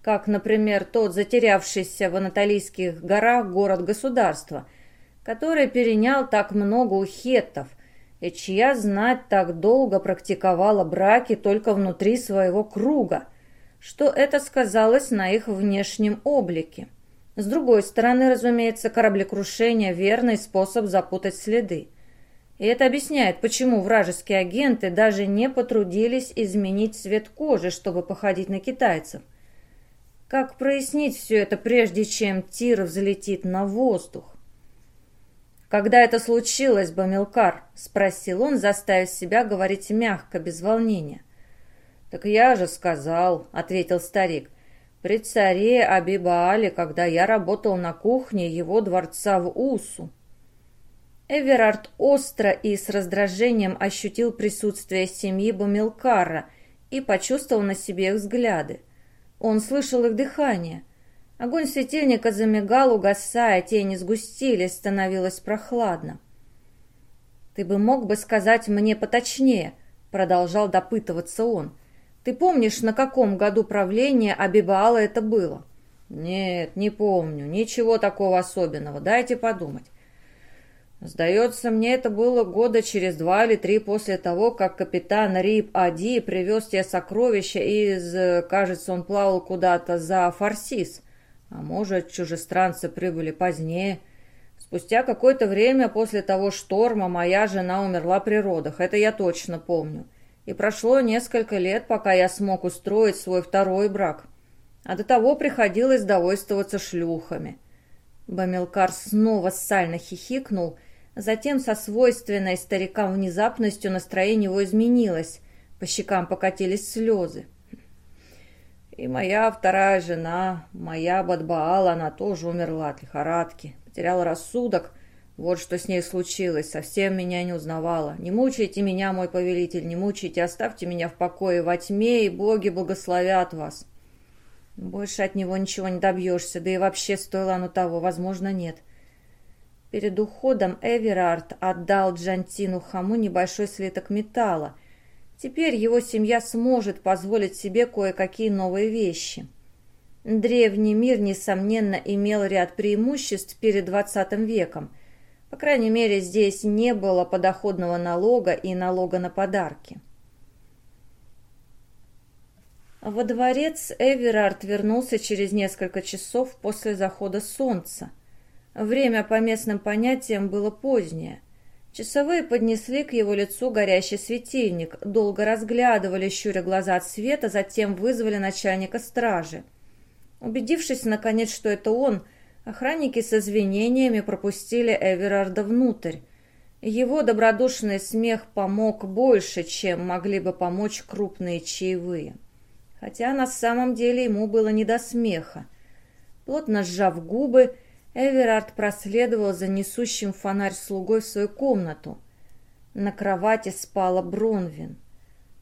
Как, например, тот затерявшийся в Анатолийских горах город-государство, который перенял так много у хеттов – и чья знать так долго практиковала браки только внутри своего круга, что это сказалось на их внешнем облике. С другой стороны, разумеется, кораблекрушение – верный способ запутать следы. И это объясняет, почему вражеские агенты даже не потрудились изменить цвет кожи, чтобы походить на китайцев. Как прояснить все это, прежде чем тир взлетит на воздух? «Когда это случилось, Бамилкар?» — спросил он, заставив себя говорить мягко, без волнения. «Так я же сказал», — ответил старик. «При царе Абибаале, когда я работал на кухне его дворца в Усу». Эверард остро и с раздражением ощутил присутствие семьи Бамилкара, и почувствовал на себе их взгляды. Он слышал их дыхание. Огонь светильника замигал, угасая, тени сгустились, становилось прохладно. «Ты бы мог бы сказать мне поточнее», — продолжал допытываться он. «Ты помнишь, на каком году правления Абибаала это было?» «Нет, не помню. Ничего такого особенного. Дайте подумать. Сдается мне, это было года через два или три после того, как капитан Рип Ади привез те сокровища из, кажется, он плавал куда-то за Фарсис. А может, чужестранцы прибыли позднее. Спустя какое-то время после того шторма моя жена умерла при родах, это я точно помню. И прошло несколько лет, пока я смог устроить свой второй брак а до того приходилось довольствоваться шлюхами. Бамилкар снова сально хихикнул, затем со свойственной старикам внезапностью настроение его изменилось, по щекам покатились слезы. И моя вторая жена, моя Бадбаала, она тоже умерла от лихорадки, потеряла рассудок. Вот что с ней случилось, совсем меня не узнавала. Не мучайте меня, мой повелитель, не мучайте, оставьте меня в покое во тьме, и боги благословят вас. Больше от него ничего не добьешься, да и вообще стоило оно того, возможно, нет. Перед уходом Эверард отдал Джантину Хаму небольшой слиток металла. Теперь его семья сможет позволить себе кое-какие новые вещи. Древний мир, несомненно, имел ряд преимуществ перед двадцатым веком. По крайней мере, здесь не было подоходного налога и налога на подарки. Во дворец Эверард вернулся через несколько часов после захода солнца. Время по местным понятиям было позднее. Часовые поднесли к его лицу горящий светильник, долго разглядывали, щуря глаза от света, затем вызвали начальника стражи. Убедившись, наконец, что это он, охранники с извинениями пропустили Эверарда внутрь. Его добродушный смех помог больше, чем могли бы помочь крупные чаевые хотя на самом деле ему было не до смеха. Плотно сжав губы, Эверард проследовал за несущим фонарь слугой в свою комнату. На кровати спала Бронвин.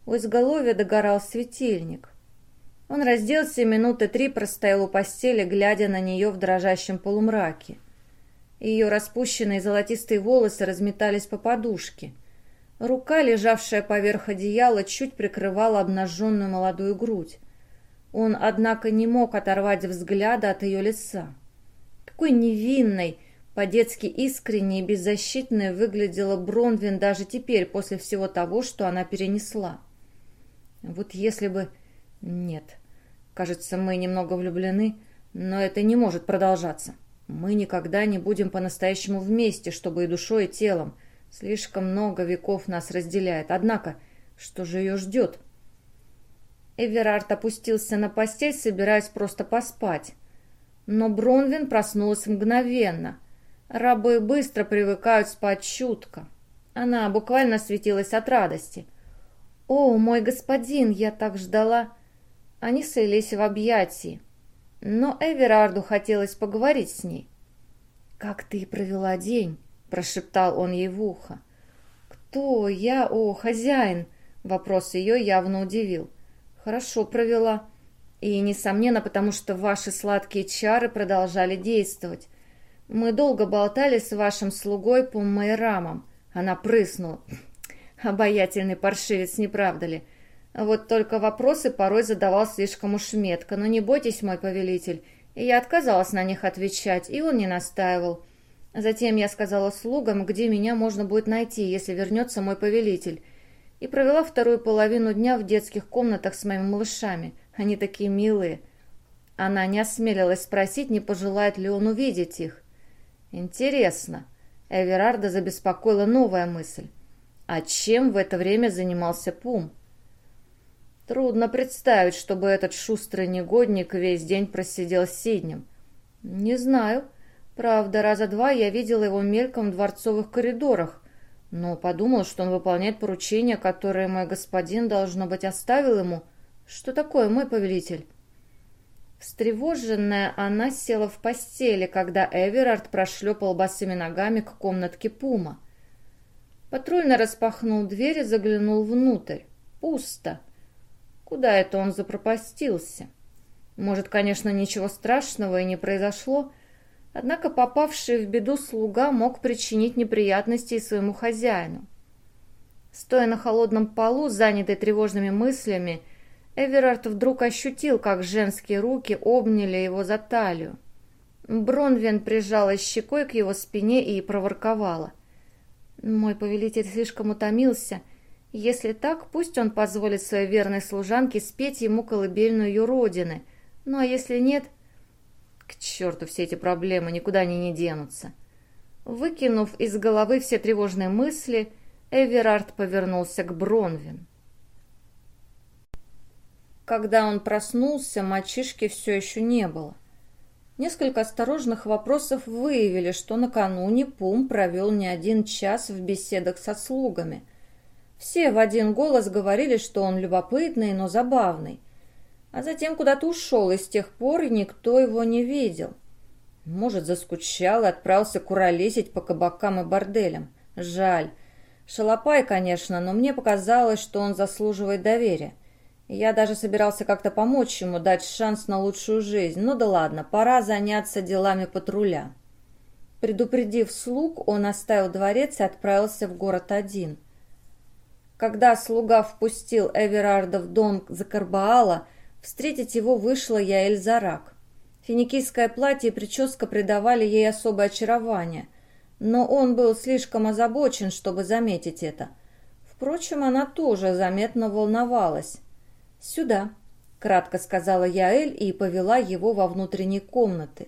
У изголовья догорал светильник. Он разделся и минуты три простоял у постели, глядя на нее в дрожащем полумраке. Ее распущенные золотистые волосы разметались по подушке. Рука, лежавшая поверх одеяла, чуть прикрывала обнаженную молодую грудь. Он, однако, не мог оторвать взгляда от ее лица. Какой невинной, по-детски искренней и беззащитной выглядела Бронвин даже теперь, после всего того, что она перенесла. Вот если бы... Нет. Кажется, мы немного влюблены, но это не может продолжаться. Мы никогда не будем по-настоящему вместе, чтобы и душой, и телом. Слишком много веков нас разделяет. Однако, что же ее ждет? Эверард опустился на постель, собираясь просто поспать. Но Бронвин проснулась мгновенно. Рабы быстро привыкают спать чутко. Она буквально светилась от радости. «О, мой господин, я так ждала!» Они слились в объятии. Но Эверарду хотелось поговорить с ней. «Как ты провела день?» прошептал он ей в ухо. «Кто я? О, хозяин!» Вопрос ее явно удивил. «Хорошо провела. И, несомненно, потому что ваши сладкие чары продолжали действовать. Мы долго болтали с вашим слугой по майрамам». Она прыснула. *laughs* Обаятельный паршивец, не правда ли? Вот только вопросы порой задавал слишком уж метко. Но не бойтесь, мой повелитель. И я отказалась на них отвечать, и он не настаивал. Затем я сказала слугам, где меня можно будет найти, если вернется мой повелитель, и провела вторую половину дня в детских комнатах с моими малышами. Они такие милые. Она не осмелилась спросить, не пожелает ли он увидеть их. Интересно. Эверарда забеспокоила новая мысль. А чем в это время занимался Пум? Трудно представить, чтобы этот шустрый негодник весь день просидел сиднем. Не знаю. Правда, раза два я видела его мельком в дворцовых коридорах, но подумал, что он выполняет поручение, которое мой господин, должно быть, оставил ему. Что такое, мой повелитель?» Встревоженная, она села в постели, когда Эверард прошлепал босыми ногами к комнатке Пума. Патрульно распахнул дверь и заглянул внутрь. Пусто. Куда это он запропастился? Может, конечно, ничего страшного и не произошло, однако попавший в беду слуга мог причинить неприятности своему хозяину. Стоя на холодном полу, занятый тревожными мыслями, Эверард вдруг ощутил, как женские руки обняли его за талию. Бронвен прижалась щекой к его спине и проворковала. «Мой повелитель слишком утомился. Если так, пусть он позволит своей верной служанке спеть ему колыбельную ее родины. Ну а если нет...» «К черту все эти проблемы, никуда они не денутся». Выкинув из головы все тревожные мысли, Эверард повернулся к Бронвин. Когда он проснулся, мальчишки все еще не было. Несколько осторожных вопросов выявили, что накануне Пум провел не один час в беседах со слугами. Все в один голос говорили, что он любопытный, но забавный. А затем куда-то ушел, и с тех пор никто его не видел. Может, заскучал и отправился куролесить по кабакам и борделям. Жаль. Шалопай, конечно, но мне показалось, что он заслуживает доверия. Я даже собирался как-то помочь ему, дать шанс на лучшую жизнь. Ну да ладно, пора заняться делами патруля. Предупредив слуг, он оставил дворец и отправился в город один. Когда слуга впустил Эверарда в дом Закарбаала, встретить его вышла Яэль Зарак. Финикийское платье и прическа придавали ей особое очарование – но он был слишком озабочен, чтобы заметить это. Впрочем, она тоже заметно волновалась. «Сюда», — кратко сказала Яэль и повела его во внутренние комнаты.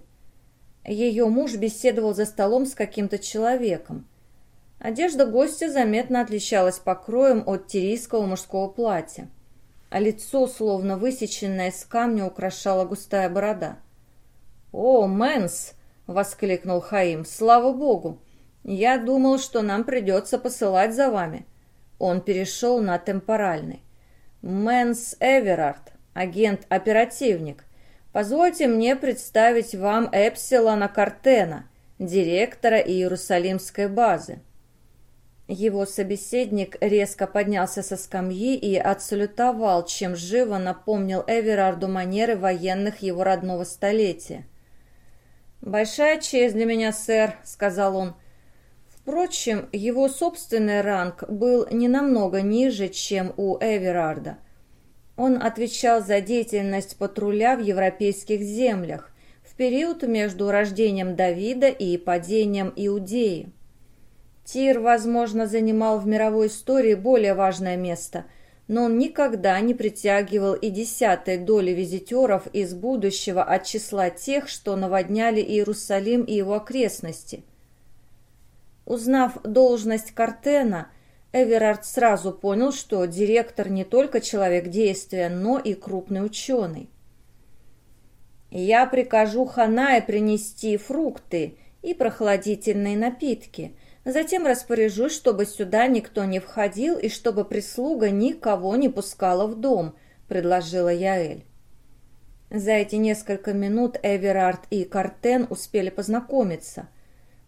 Ее муж беседовал за столом с каким-то человеком. Одежда гостя заметно отличалась покроем от тирийского мужского платья, а лицо, словно высеченное из камня, украшала густая борода. «О, Мэнс!» — воскликнул Хаим. «Слава богу! Я думал, что нам придется посылать за вами». Он перешел на темпоральный. «Мэнс Эверард, агент-оперативник. Позвольте мне представить вам Эпсилона Картена, директора Иерусалимской базы». Его собеседник резко поднялся со скамьи и отсалютовал, чем живо напомнил Эверарду манеры военных его родного столетия. «Большая честь для меня, сэр», — сказал он. Впрочем, его собственный ранг был не намного ниже, чем у Эверарда. Он отвечал за деятельность патруля в европейских землях в период между рождением Давида и падением Иудеи. Тир, возможно, занимал в мировой истории более важное место – но он никогда не притягивал и десятой доли визитеров из будущего от числа тех, что наводняли Иерусалим и его окрестности. Узнав должность Картена, Эверард сразу понял, что директор не только человек действия, но и крупный ученый. «Я прикажу Ханае принести фрукты и прохладительные напитки», Затем распоряжусь, чтобы сюда никто не входил и чтобы прислуга никого не пускала в дом», — предложила Яэль. За эти несколько минут Эверард и Картен успели познакомиться.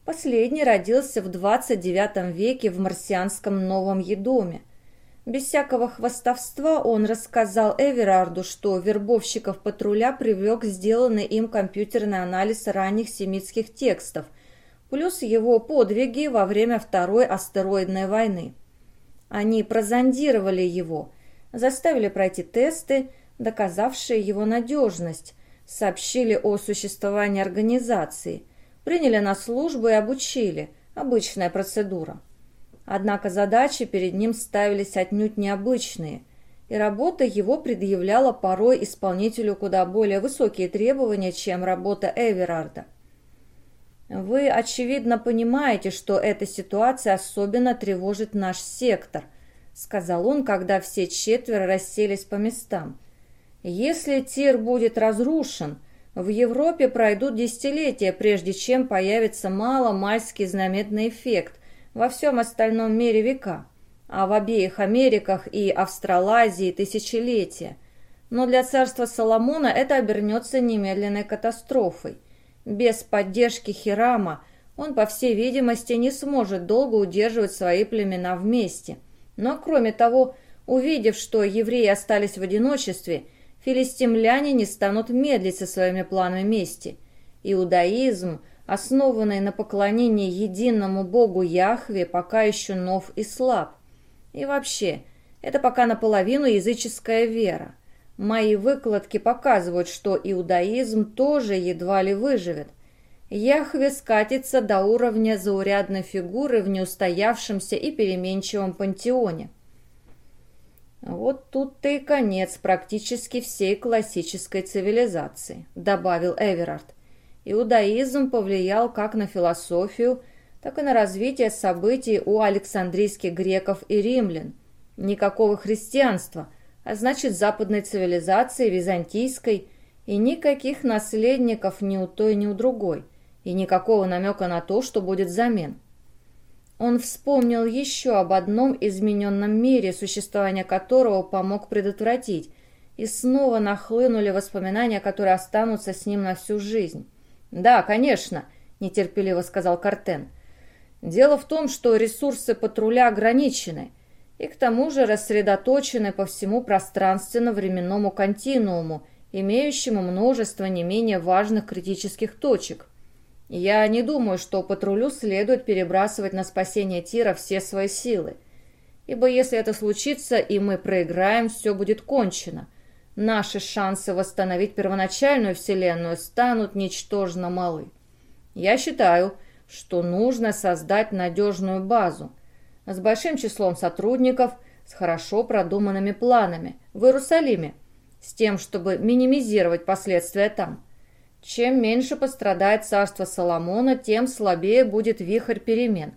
Последний родился в 29 веке в марсианском Новом Едоме. Без всякого хвастовства он рассказал Эверарду, что вербовщиков патруля привлек сделанный им компьютерный анализ ранних семитских текстов – плюс его подвиги во время Второй астероидной войны. Они прозондировали его, заставили пройти тесты, доказавшие его надежность, сообщили о существовании организации, приняли на службу и обучили. Обычная процедура. Однако задачи перед ним ставились отнюдь необычные, и работа его предъявляла порой исполнителю куда более высокие требования, чем работа Эверарда – вы, очевидно, понимаете, что эта ситуация особенно тревожит наш сектор, сказал он, когда все четверо расселись по местам. Если тир будет разрушен, в Европе пройдут десятилетия, прежде чем появится мало-мальский знаменный эффект, во всем остальном мире века, а в обеих Америках и Австралазии тысячелетия. Но для царства Соломона это обернется немедленной катастрофой. Без поддержки Хирама он, по всей видимости, не сможет долго удерживать свои племена вместе. Но, кроме того, Увидев, что евреи остались в одиночестве, филистимляне не станут медлить со своими планами мести. Иудаизм, основанный на поклонении единому Богу Яхве, пока еще нов и слаб. И вообще, это пока наполовину языческая вера. Мои выкладки показывают, что иудаизм тоже едва ли выживет. Яхве скатится до уровня заурядной фигуры в неустоявшемся и переменчивом пантеоне. «Вот тут-то и конец практически всей классической цивилизации», — добавил Эверард. Иудаизм повлиял как на философию, так и на развитие событий у александрийских греков и римлян. Никакого христианства, а значит западной цивилизации, византийской, и никаких наследников ни у той, ни у другой, и никакого намека на то, что будет взамен. Он вспомнил еще об одном измененном мире, существование которого помог предотвратить, и снова нахлынули воспоминания, которые останутся с ним на всю жизнь. «Да, конечно», — нетерпеливо сказал Картен. «Дело в том, что ресурсы патруля ограничены и к тому же рассредоточены по всему пространственно-временному континууму, имеющему множество не менее важных критических точек. Я не думаю, что патрулю следует перебрасывать на спасение Тира все свои силы, ибо если это случится и мы проиграем, все будет кончено» наши шансы восстановить первоначальную Вселенную станут ничтожно малы. Я считаю, что нужно создать надежную базу с большим числом сотрудников, с хорошо продуманными планами в Иерусалиме, с тем, чтобы минимизировать последствия там. Чем меньше пострадает царство Соломона, тем слабее будет вихрь перемен.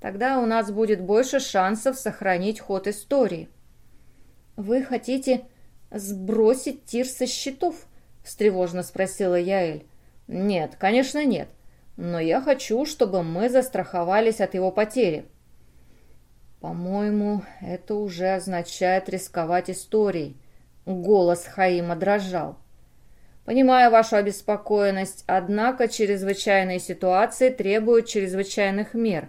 Тогда у нас будет больше шансов сохранить ход истории. Вы хотите «Сбросить тир со счетов?» — встревожно спросила Яэль. «Нет, конечно нет. Но я хочу, чтобы мы застраховались от его потери». «По-моему, это уже означает рисковать историей». Голос Хаима дрожал. «Понимаю вашу обеспокоенность, однако чрезвычайные ситуации требуют чрезвычайных мер.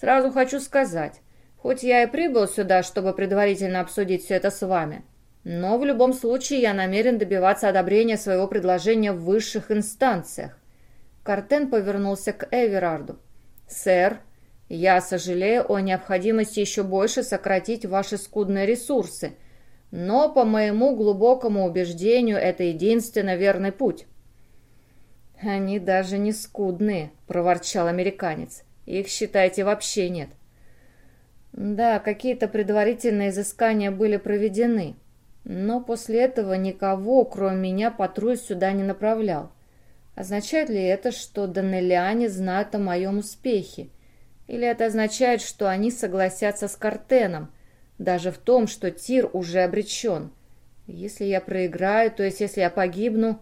Сразу хочу сказать, хоть я и прибыл сюда, чтобы предварительно обсудить все это с вами, но в любом случае я намерен добиваться одобрения своего предложения в высших инстанциях. Картен повернулся к Эверарду. «Сэр, я сожалею о необходимости еще больше сократить ваши скудные ресурсы, но, по моему глубокому убеждению, это единственно верный путь». «Они даже не скудные», — проворчал американец. «Их, считайте, вообще нет». «Да, какие-то предварительные изыскания были проведены, но после этого никого, кроме меня, патруль сюда не направлял. Означает ли это, что Данелиане знают о моем успехе? Или это означает, что они согласятся с Картеном, даже в том, что Тир уже обречен? Если я проиграю, то есть если я погибну...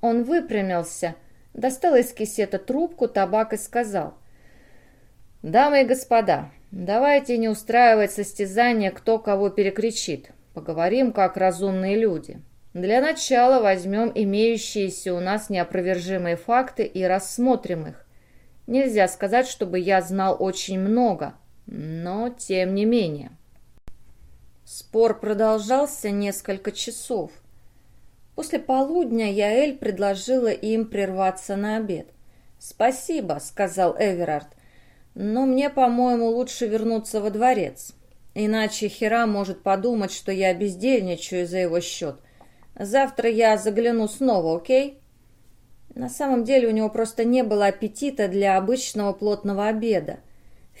Он выпрямился, достал из кисета трубку, табак и сказал. «Дамы и господа, давайте не устраивать состязание, кто кого перекричит. Поговорим как разумные люди. Для начала возьмем имеющиеся у нас неопровержимые факты и рассмотрим их. Нельзя сказать, чтобы я знал очень много, но тем не менее. Спор продолжался несколько часов. После полудня Яэль предложила им прерваться на обед. «Спасибо», — сказал Эверард, — «но мне, по-моему, лучше вернуться во дворец. Иначе Хера может подумать, что я бездельничаю за его счет. Завтра я загляну снова, окей? На самом деле у него просто не было аппетита для обычного плотного обеда.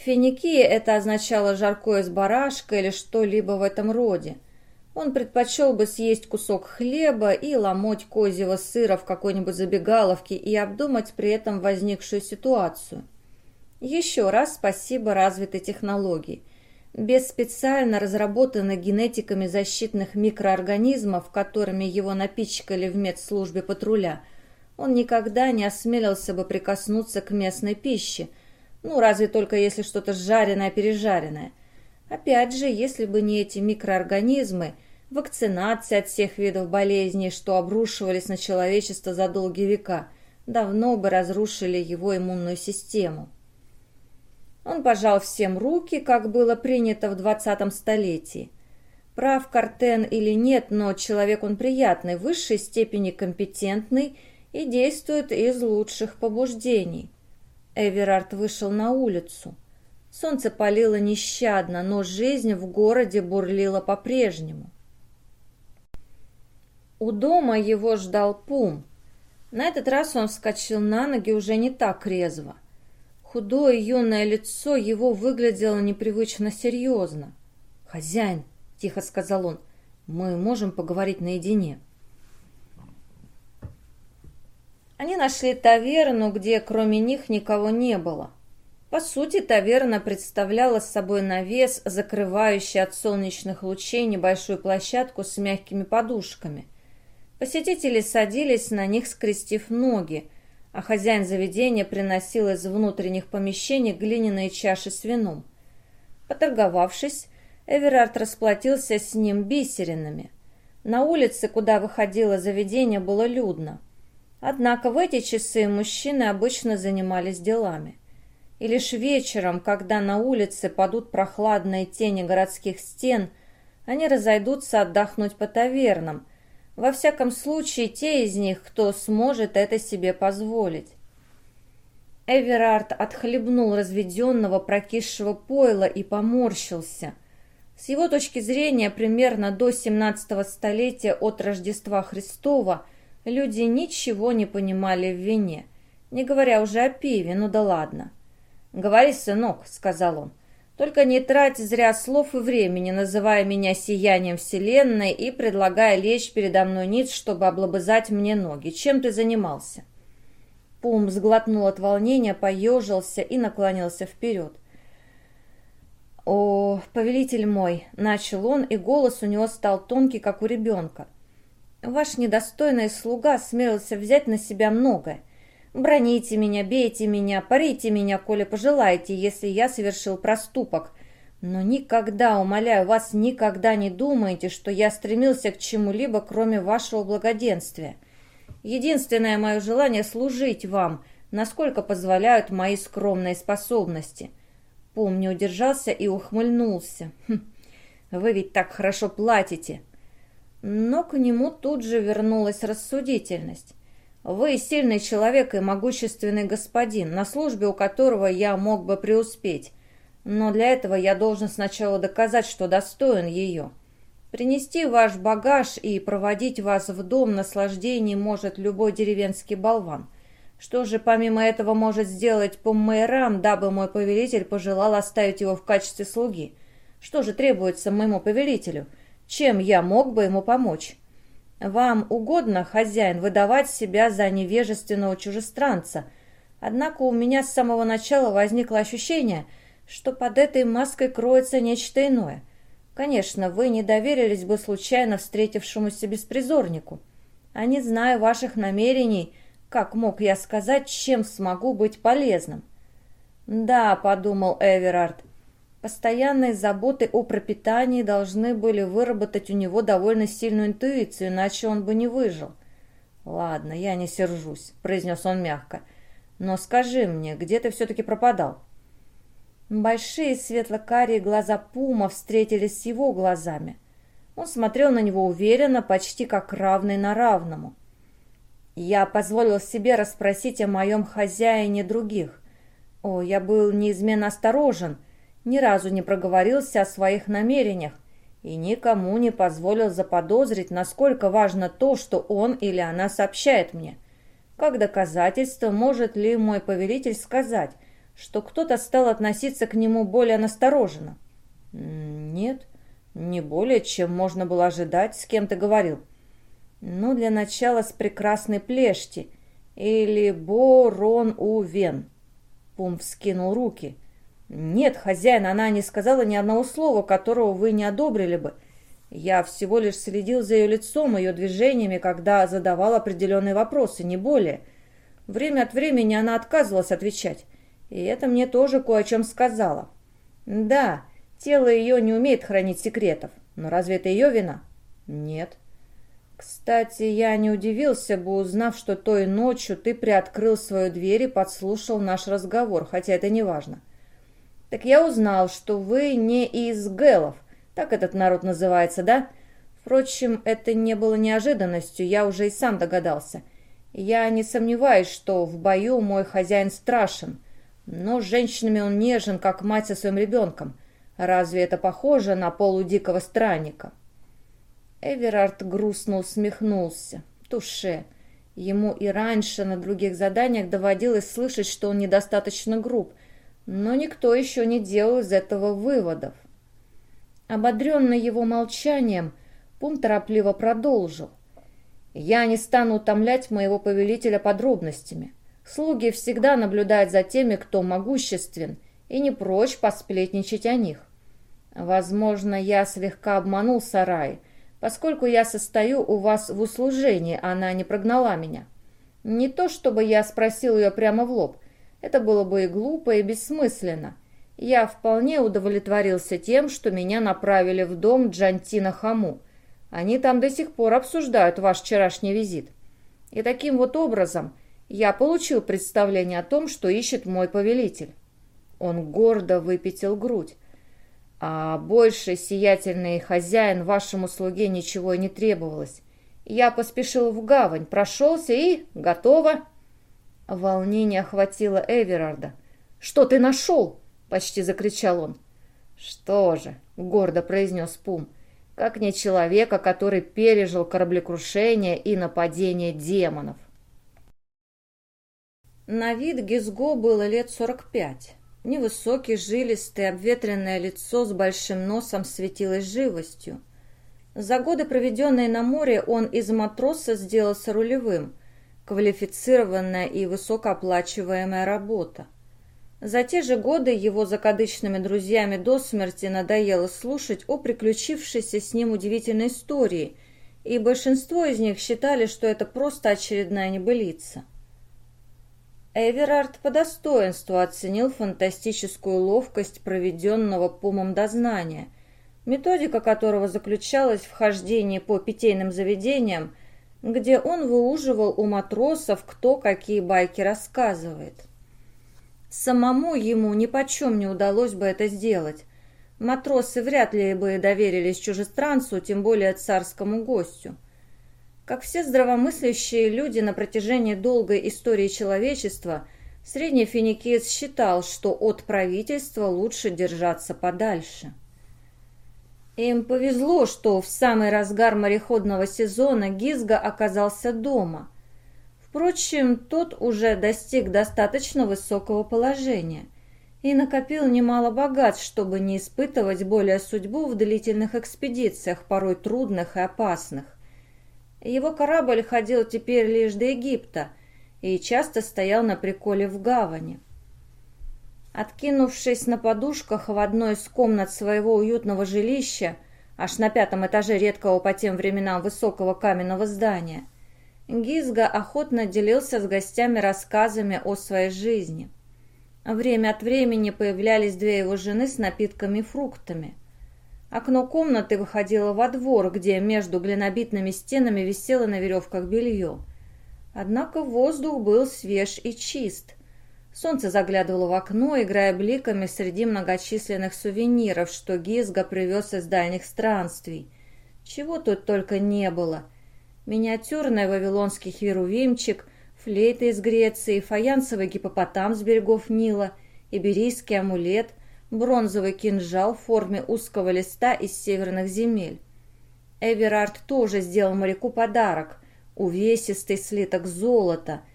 Финики это означало жаркое с барашка или что-либо в этом роде. Он предпочел бы съесть кусок хлеба и ломоть козьего сыра в какой-нибудь забегаловке и обдумать при этом возникшую ситуацию. Еще раз спасибо развитой технологии – без специально разработанных генетиками защитных микроорганизмов, которыми его напичкали в медслужбе патруля, он никогда не осмелился бы прикоснуться к местной пище, ну, разве только если что-то жареное-пережаренное. Опять же, если бы не эти микроорганизмы, вакцинация от всех видов болезней, что обрушивались на человечество за долгие века, давно бы разрушили его иммунную систему. Он пожал всем руки, как было принято в двадцатом столетии. Прав Картен или нет, но человек он приятный, в высшей степени компетентный и действует из лучших побуждений. Эверард вышел на улицу. Солнце палило нещадно, но жизнь в городе бурлила по-прежнему. У дома его ждал Пум. На этот раз он вскочил на ноги уже не так резво. Худое юное лицо его выглядело непривычно серьезно. «Хозяин, тихо сказал он. «Мы можем поговорить наедине». Они нашли таверну, где кроме них никого не было. По сути, таверна представляла собой навес, закрывающий от солнечных лучей небольшую площадку с мягкими подушками. Посетители садились на них, скрестив ноги, а хозяин заведения приносил из внутренних помещений глиняные чаши с вином. Поторговавшись, Эверард расплатился с ним бисеринами. На улице, куда выходило заведение, было людно. Однако в эти часы мужчины обычно занимались делами. И лишь вечером, когда на улице падут прохладные тени городских стен, они разойдутся отдохнуть по тавернам, во всяком случае те из них, кто сможет это себе позволить. Эверард отхлебнул разведенного прокисшего пойла и поморщился – с его точки зрения, примерно до 17 столетия от Рождества Христова люди ничего не понимали в вине, не говоря уже о пиве, ну да ладно. «Говори, сынок», — сказал он, — «только не трать зря слов и времени, называя меня сиянием вселенной и предлагая лечь передо мной ниц, чтобы облобызать мне ноги. Чем ты занимался?» Пум сглотнул от волнения, поежился и наклонился вперед. «О, повелитель мой!» — начал он, и голос у него стал тонкий, как у ребенка. «Ваш недостойный слуга смелился взять на себя многое. Броните меня, бейте меня, парите меня, коли пожелаете, если я совершил проступок. Но никогда, умоляю вас, никогда не думайте, что я стремился к чему-либо, кроме вашего благоденствия. Единственное мое желание — служить вам, насколько позволяют мои скромные способности». Помню, удержался и ухмыльнулся. Хм, «Вы ведь так хорошо платите!» Но к нему тут же вернулась рассудительность. «Вы сильный человек и могущественный господин, на службе у которого я мог бы преуспеть. Но для этого я должен сначала доказать, что достоин ее. Принести ваш багаж и проводить вас в дом наслаждений может любой деревенский болван. Что же помимо этого может сделать Поммейрам, дабы мой повелитель пожелал оставить его в качестве слуги? Что же требуется моему повелителю? Чем я мог бы ему помочь? Вам угодно, хозяин, выдавать себя за невежественного чужестранца. Однако у меня с самого начала возникло ощущение, что под этой маской кроется нечто иное. Конечно, вы не доверились бы случайно встретившемуся беспризорнику. А не зная ваших намерений, как мог я сказать, чем смогу быть полезным? Да, подумал Эверард, постоянные заботы о пропитании должны были выработать у него довольно сильную интуицию, иначе он бы не выжил. «Ладно, я не сержусь», — произнес он мягко. «Но скажи мне, где ты все-таки пропадал?» Большие светло-карие глаза Пума встретились с его глазами. Он смотрел на него уверенно, почти как равный на равному. Я позволил себе расспросить о моем хозяине других. О, я был неизменно осторожен, ни разу не проговорился о своих намерениях и никому не позволил заподозрить, насколько важно то, что он или она сообщает мне. Как доказательство, может ли мой повелитель сказать, что кто-то стал относиться к нему более настороженно? Нет, не более, чем можно было ожидать, с кем ты говорил. Ну, для начала с прекрасной плешти. Или Борон-Увен. Пум вскинул руки. Нет, хозяин, она не сказала ни одного слова, которого вы не одобрили бы. Я всего лишь следил за ее лицом, ее движениями, когда задавал определенные вопросы, не более. Время от времени она отказывалась отвечать. И это мне тоже кое о чем сказала. Да, тело ее не умеет хранить секретов. Но разве это ее вина? Нет. Кстати, я не удивился бы, узнав, что той ночью ты приоткрыл свою дверь и подслушал наш разговор, хотя это не важно. Так я узнал, что вы не из Гэлов, Так этот народ называется, да? Впрочем, это не было неожиданностью, я уже и сам догадался. Я не сомневаюсь, что в бою мой хозяин страшен, но с женщинами он нежен, как мать со своим ребенком. Разве это похоже на полудикого странника?» Эверард грустно усмехнулся. Туше. Ему и раньше на других заданиях доводилось слышать, что он недостаточно груб, но никто еще не делал из этого выводов. Ободренный его молчанием, Пум торопливо продолжил. «Я не стану утомлять моего повелителя подробностями. Слуги всегда наблюдают за теми, кто могуществен, и не прочь посплетничать о них. Возможно, я слегка обманул Сарай, поскольку я состою у вас в услужении, она не прогнала меня. Не то, чтобы я спросил ее прямо в лоб, это было бы и глупо, и бессмысленно. Я вполне удовлетворился тем, что меня направили в дом Джантина Хаму. Они там до сих пор обсуждают ваш вчерашний визит. И таким вот образом я получил представление о том, что ищет мой повелитель. Он гордо выпятил грудь. А больше, сиятельный хозяин, вашему слуге ничего не требовалось. Я поспешил в гавань, прошелся и... готово. Волнение охватило Эверарда. «Что ты нашел?» — почти закричал он. «Что же?» — гордо произнес Пум. «Как не человека, который пережил кораблекрушение и нападение демонов». На вид Гизго было лет сорок пять. Невысокий, жилистый, обветренное лицо с большим носом светилось живостью. За годы, проведенные на море, он из матроса сделался рулевым. Квалифицированная и высокооплачиваемая работа. За те же годы его закадычными друзьями до смерти надоело слушать о приключившейся с ним удивительной истории, и большинство из них считали, что это просто очередная небылица. Эверард по достоинству оценил фантастическую ловкость проведенного Пумом дознания, методика которого заключалась в хождении по питейным заведениям, где он выуживал у матросов, кто какие байки рассказывает. Самому ему ни почем не удалось бы это сделать. Матросы вряд ли бы доверились чужестранцу, тем более царскому гостю. Как все здравомыслящие люди на протяжении долгой истории человечества, средний финикиец считал, что от правительства лучше держаться подальше. Им повезло, что в самый разгар мореходного сезона Гизга оказался дома. Впрочем, тот уже достиг достаточно высокого положения и накопил немало богатств, чтобы не испытывать более судьбу в длительных экспедициях, порой трудных и опасных. Его корабль ходил теперь лишь до Египта и часто стоял на приколе в гавани. Откинувшись на подушках в одной из комнат своего уютного жилища, аж на пятом этаже редкого по тем временам высокого каменного здания, Гизга охотно делился с гостями рассказами о своей жизни. Время от времени появлялись две его жены с напитками и фруктами. Окно комнаты выходило во двор, где между глинобитными стенами висело на веревках белье. Однако воздух был свеж и чист – Солнце заглядывало в окно, играя бликами среди многочисленных сувениров, что Гизга привез из дальних странствий. Чего тут только не было. Миниатюрный вавилонский херувимчик, флейта из Греции, фаянсовый гипопотам с берегов Нила, иберийский амулет, бронзовый кинжал в форме узкого листа из северных земель. Эверард тоже сделал моряку подарок – увесистый слиток золота –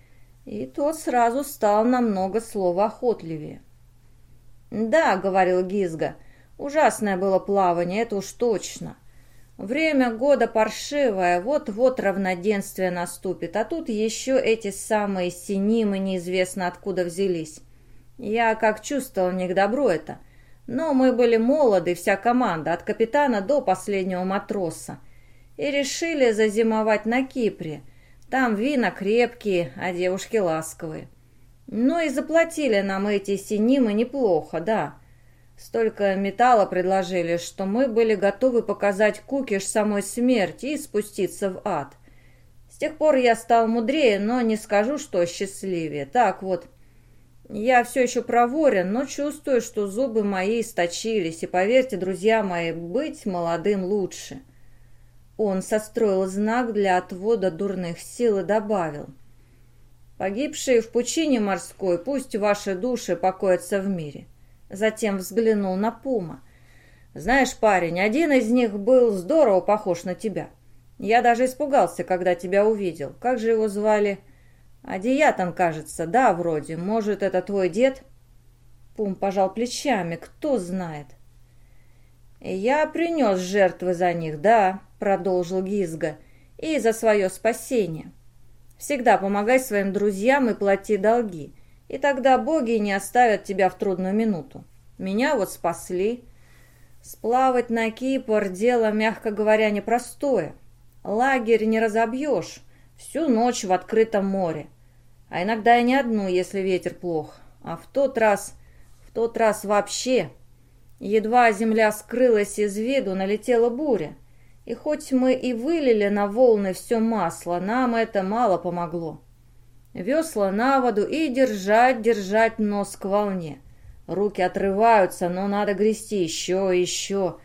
и тот сразу стал намного словоохотливее. «Да», — говорил Гизга, — «ужасное было плавание, это уж точно. Время года паршивое, вот-вот равноденствие наступит, а тут еще эти самые синимы неизвестно откуда взялись. Я как чувствовал не к добру это. Но мы были молоды, вся команда, от капитана до последнего матроса, и решили зазимовать на Кипре — там вина крепкие, а девушки ласковые. Ну и заплатили нам эти синимы неплохо, да. Столько металла предложили, что мы были готовы показать кукиш самой смерти и спуститься в ад. С тех пор я стал мудрее, но не скажу, что счастливее. Так вот, Я все еще проворен, но чувствую, что зубы мои источились, и поверьте, друзья мои, быть молодым лучше. Он состроил знак для отвода дурных сил и добавил. «Погибшие в пучине морской, пусть ваши души покоятся в мире». Затем взглянул на Пума. «Знаешь, парень, один из них был здорово похож на тебя. Я даже испугался, когда тебя увидел. Как же его звали?» «Адиятом, кажется, да, вроде. Может, это твой дед?» Пум пожал плечами. «Кто знает?» «Я принес жертвы за них, да», — продолжил Гизга, — «и за свое спасение. Всегда помогай своим друзьям и плати долги, и тогда боги не оставят тебя в трудную минуту. Меня вот спасли. Сплавать на Кипр — дело, мягко говоря, непростое. Лагерь не разобьешь, всю ночь в открытом море. А иногда и не одну, если ветер плох. А в тот раз, в тот раз вообще. Едва земля скрылась из виду, налетела буря. И хоть мы и вылили на волны все масло, нам это мало помогло. Весла на воду и держать, держать нос к волне. Руки отрываются, но надо грести еще и еще.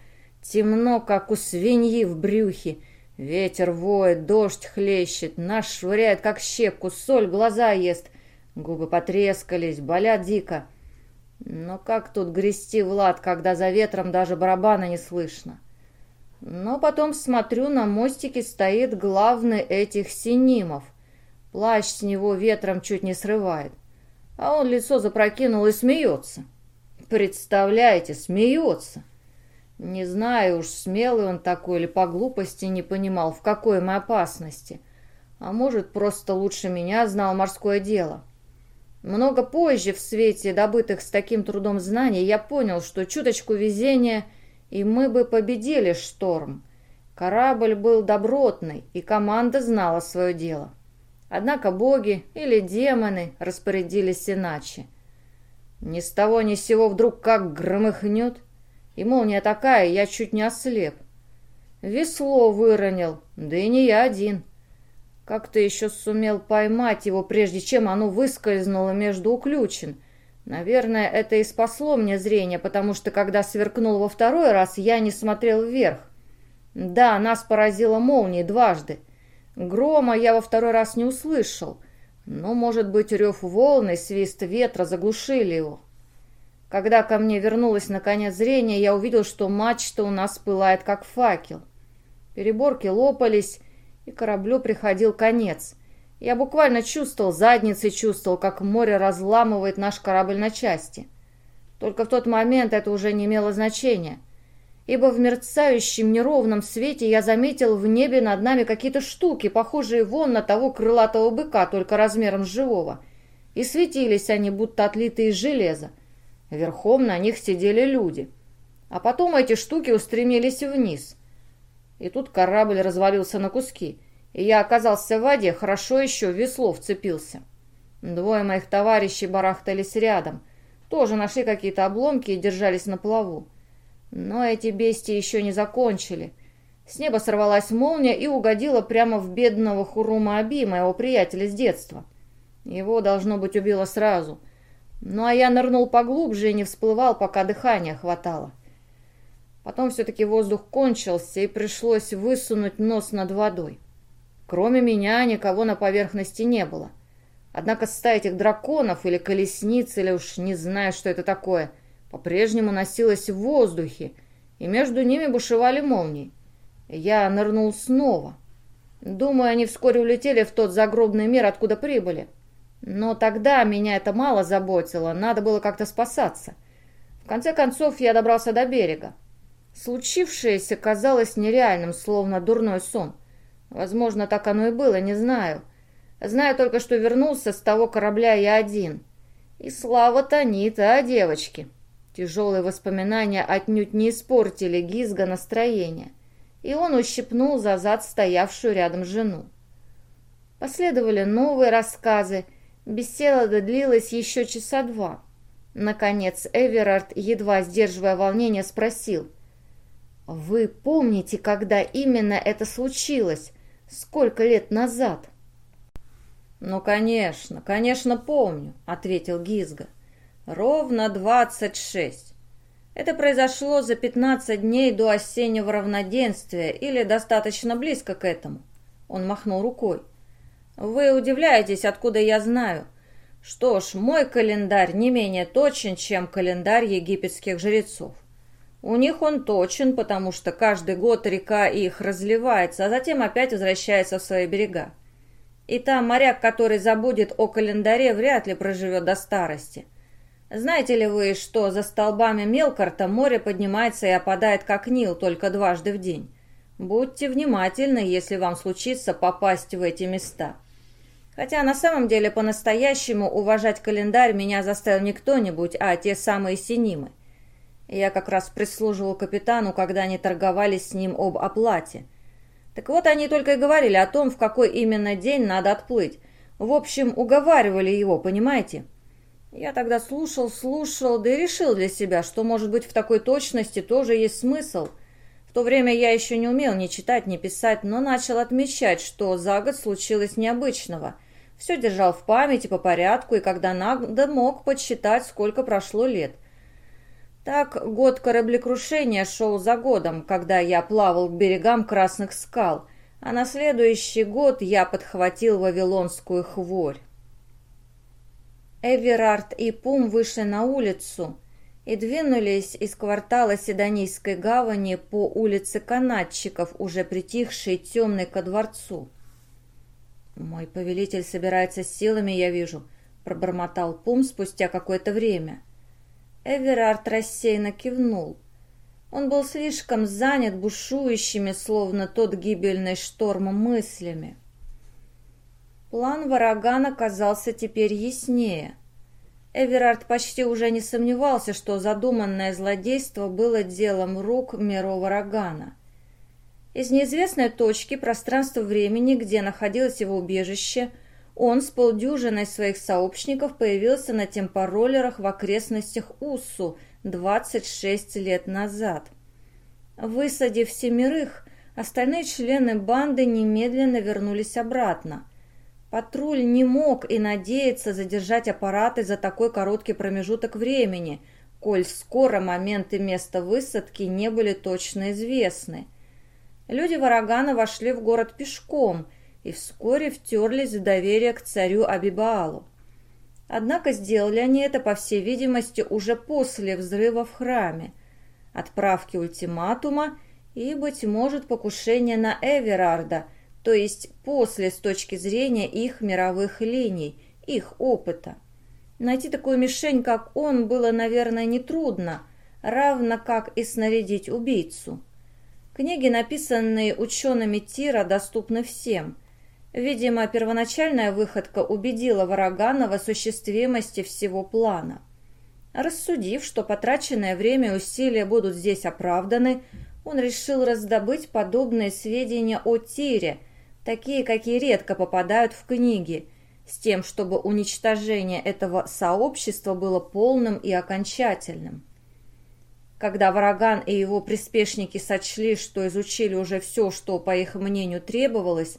Темно, как у свиньи в брюхе, Ветер воет, дождь хлещет, нас швыряет, как щепку, соль глаза ест. Губы потрескались, болят дико. Но как тут грести в лад, когда за ветром даже барабана не слышно? Но потом смотрю, на мостике стоит главный этих синимов. Плащ с него ветром чуть не срывает. А он лицо запрокинул и смеется. Представляете, смеется. Не знаю уж, смелый он такой или по глупости не понимал, в какой мы опасности. А может, просто лучше меня знал морское дело. Много позже, в свете добытых с таким трудом знаний, я понял, что чуточку везения, и мы бы победили шторм. Корабль был добротный, и команда знала свое дело. Однако боги или демоны распорядились иначе. Ни с того ни с сего вдруг как громыхнет — и молния такая, я чуть не ослеп. Весло выронил, да и не я один. Как ты еще сумел поймать его, прежде чем оно выскользнуло между уключен? Наверное, это и спасло мне зрение, потому что, когда сверкнул во второй раз, я не смотрел вверх. Да, нас поразила молния дважды. Грома я во второй раз не услышал, но, может быть, рев волны, свист ветра заглушили его. Когда ко мне вернулось наконец зрение, я увидел, что мачта у нас пылает, как факел. Переборки лопались, и кораблю приходил конец. Я буквально чувствовал, задницей чувствовал, как море разламывает наш корабль на части. Только в тот момент это уже не имело значения, ибо в мерцающем неровном свете я заметил в небе над нами какие-то штуки, похожие вон на того крылатого быка, только размером с живого. И светились они, будто отлитые из железа. Верхом на них сидели люди. А потом эти штуки устремились вниз. И тут корабль развалился на куски, и я оказался в воде, хорошо еще весло вцепился. Двое моих товарищей барахтались рядом, тоже нашли какие-то обломки и держались на плаву. Но эти бестии еще не закончили. С неба сорвалась молния и угодила прямо в бедного Хурума Аби, моего приятеля с детства. Его, должно быть, убило сразу — ну, а я нырнул поглубже и не всплывал, пока дыхания хватало. Потом все-таки воздух кончился, и пришлось высунуть нос над водой. Кроме меня никого на поверхности не было. Однако стая этих драконов или колесниц, или уж не знаю, что это такое, по-прежнему носилась в воздухе, и между ними бушевали молнии. Я нырнул снова. Думаю, они вскоре улетели в тот загробный мир, откуда прибыли. Но тогда меня это мало заботило, надо было как-то спасаться. В конце концов, я добрался до берега. Случившееся казалось нереальным, словно дурной сон. Возможно, так оно и было, не знаю. Знаю только, что вернулся с того корабля я один. И слава Танита, а девочки. Тяжелые воспоминания отнюдь не испортили Гизга настроение, и он ущипнул за зад стоявшую рядом жену. Последовали новые рассказы, Беседа длилась еще часа два. Наконец Эверард, едва сдерживая волнение, спросил. «Вы помните, когда именно это случилось? Сколько лет назад?» «Ну, конечно, конечно, помню», — ответил Гизга. «Ровно двадцать шесть. Это произошло за пятнадцать дней до осеннего равноденствия или достаточно близко к этому». Он махнул рукой. «Вы удивляетесь, откуда я знаю. Что ж, мой календарь не менее точен, чем календарь египетских жрецов. У них он точен, потому что каждый год река их разливается, а затем опять возвращается в свои берега. И там моряк, который забудет о календаре, вряд ли проживет до старости. Знаете ли вы, что за столбами Мелкарта море поднимается и опадает, как Нил, только дважды в день? Будьте внимательны, если вам случится попасть в эти места. Хотя на самом деле по-настоящему уважать календарь меня заставил не кто-нибудь, а те самые синимы. Я как раз прислуживал капитану, когда они торговались с ним об оплате. Так вот, они только и говорили о том, в какой именно день надо отплыть. В общем, уговаривали его, понимаете? Я тогда слушал, слушал, да и решил для себя, что, может быть, в такой точности тоже есть смысл. В то время я еще не умел ни читать, ни писать, но начал отмечать, что за год случилось необычного. Все держал в памяти по порядку, и когда надо, мог подсчитать, сколько прошло лет. Так год кораблекрушения шел за годом, когда я плавал к берегам Красных скал, а на следующий год я подхватил Вавилонскую хворь. Эверард и Пум вышли на улицу и двинулись из квартала Седонийской гавани по улице канатчиков, уже притихшей темной ко дворцу. «Мой повелитель собирается с силами, я вижу», — пробормотал Пум спустя какое-то время. — Эверард рассеянно кивнул. Он был слишком занят бушующими, словно тот гибельный шторм, мыслями. План Варагана казался теперь яснее. Эверард почти уже не сомневался, что задуманное злодейство было делом рук Миро Варагана. Из неизвестной точки пространства-времени, где находилось его убежище, он с полдюжиной своих сообщников появился на темпороллерах в окрестностях Уссу 26 лет назад. Высадив семерых, остальные члены банды немедленно вернулись обратно. Патруль не мог и надеяться задержать аппараты за такой короткий промежуток времени, коль скоро момент и место высадки не были точно известны. Люди Варагана вошли в город пешком – и вскоре втерлись в доверие к царю Абибаалу. Однако сделали они это, по всей видимости, уже после взрыва в храме, отправки ультиматума и, быть может, покушения на Эверарда, то есть после с точки зрения их мировых линий, их опыта. Найти такую мишень, как он, было, наверное, нетрудно, равно как и снарядить убийцу. Книги, написанные учеными Тира, доступны всем – Видимо, первоначальная выходка убедила Варагана в осуществимости всего плана. Рассудив, что потраченное время и усилия будут здесь оправданы, он решил раздобыть подобные сведения о Тире, такие, какие редко попадают в книги, с тем, чтобы уничтожение этого сообщества было полным и окончательным. Когда Вараган и его приспешники сочли, что изучили уже все, что, по их мнению, требовалось,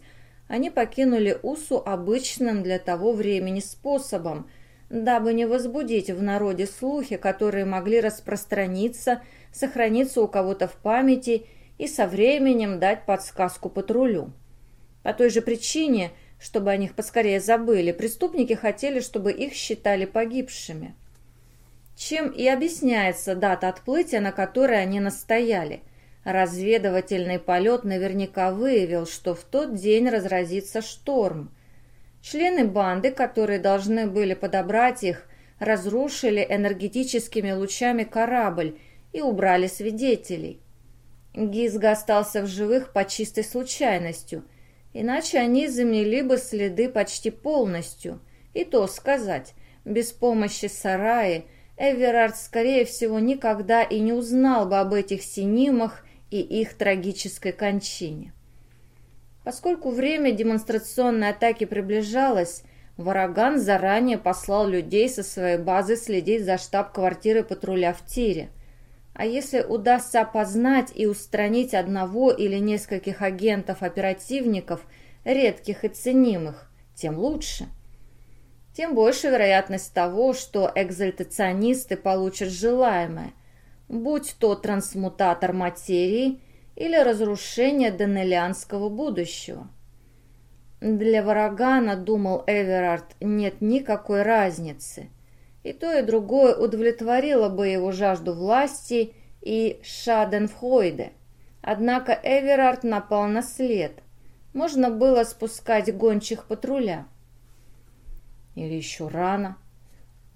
они покинули Усу обычным для того времени способом, дабы не возбудить в народе слухи, которые могли распространиться, сохраниться у кого-то в памяти и со временем дать подсказку патрулю. По той же причине, чтобы о них поскорее забыли, преступники хотели, чтобы их считали погибшими. Чем и объясняется дата отплытия, на которой они настояли – Разведывательный полет наверняка выявил, что в тот день разразится шторм. Члены банды, которые должны были подобрать их, разрушили энергетическими лучами корабль и убрали свидетелей. Гизга остался в живых по чистой случайностью, иначе они замели бы следы почти полностью. И то сказать, без помощи Сараи Эверард, скорее всего, никогда и не узнал бы об этих синимах и их трагической кончине. Поскольку время демонстрационной атаки приближалось, Вараган заранее послал людей со своей базы следить за штаб-квартирой патруля в Тире. А если удастся опознать и устранить одного или нескольких агентов-оперативников, редких и ценимых, тем лучше. Тем больше вероятность того, что экзальтационисты получат желаемое, будь то трансмутатор материи или разрушение денелианского будущего. Для Варагана, думал Эверард, нет никакой разницы. И то, и другое удовлетворило бы его жажду власти и Шаденфройде. Однако Эверард напал на след. Можно было спускать гончих патруля. Или еще рано.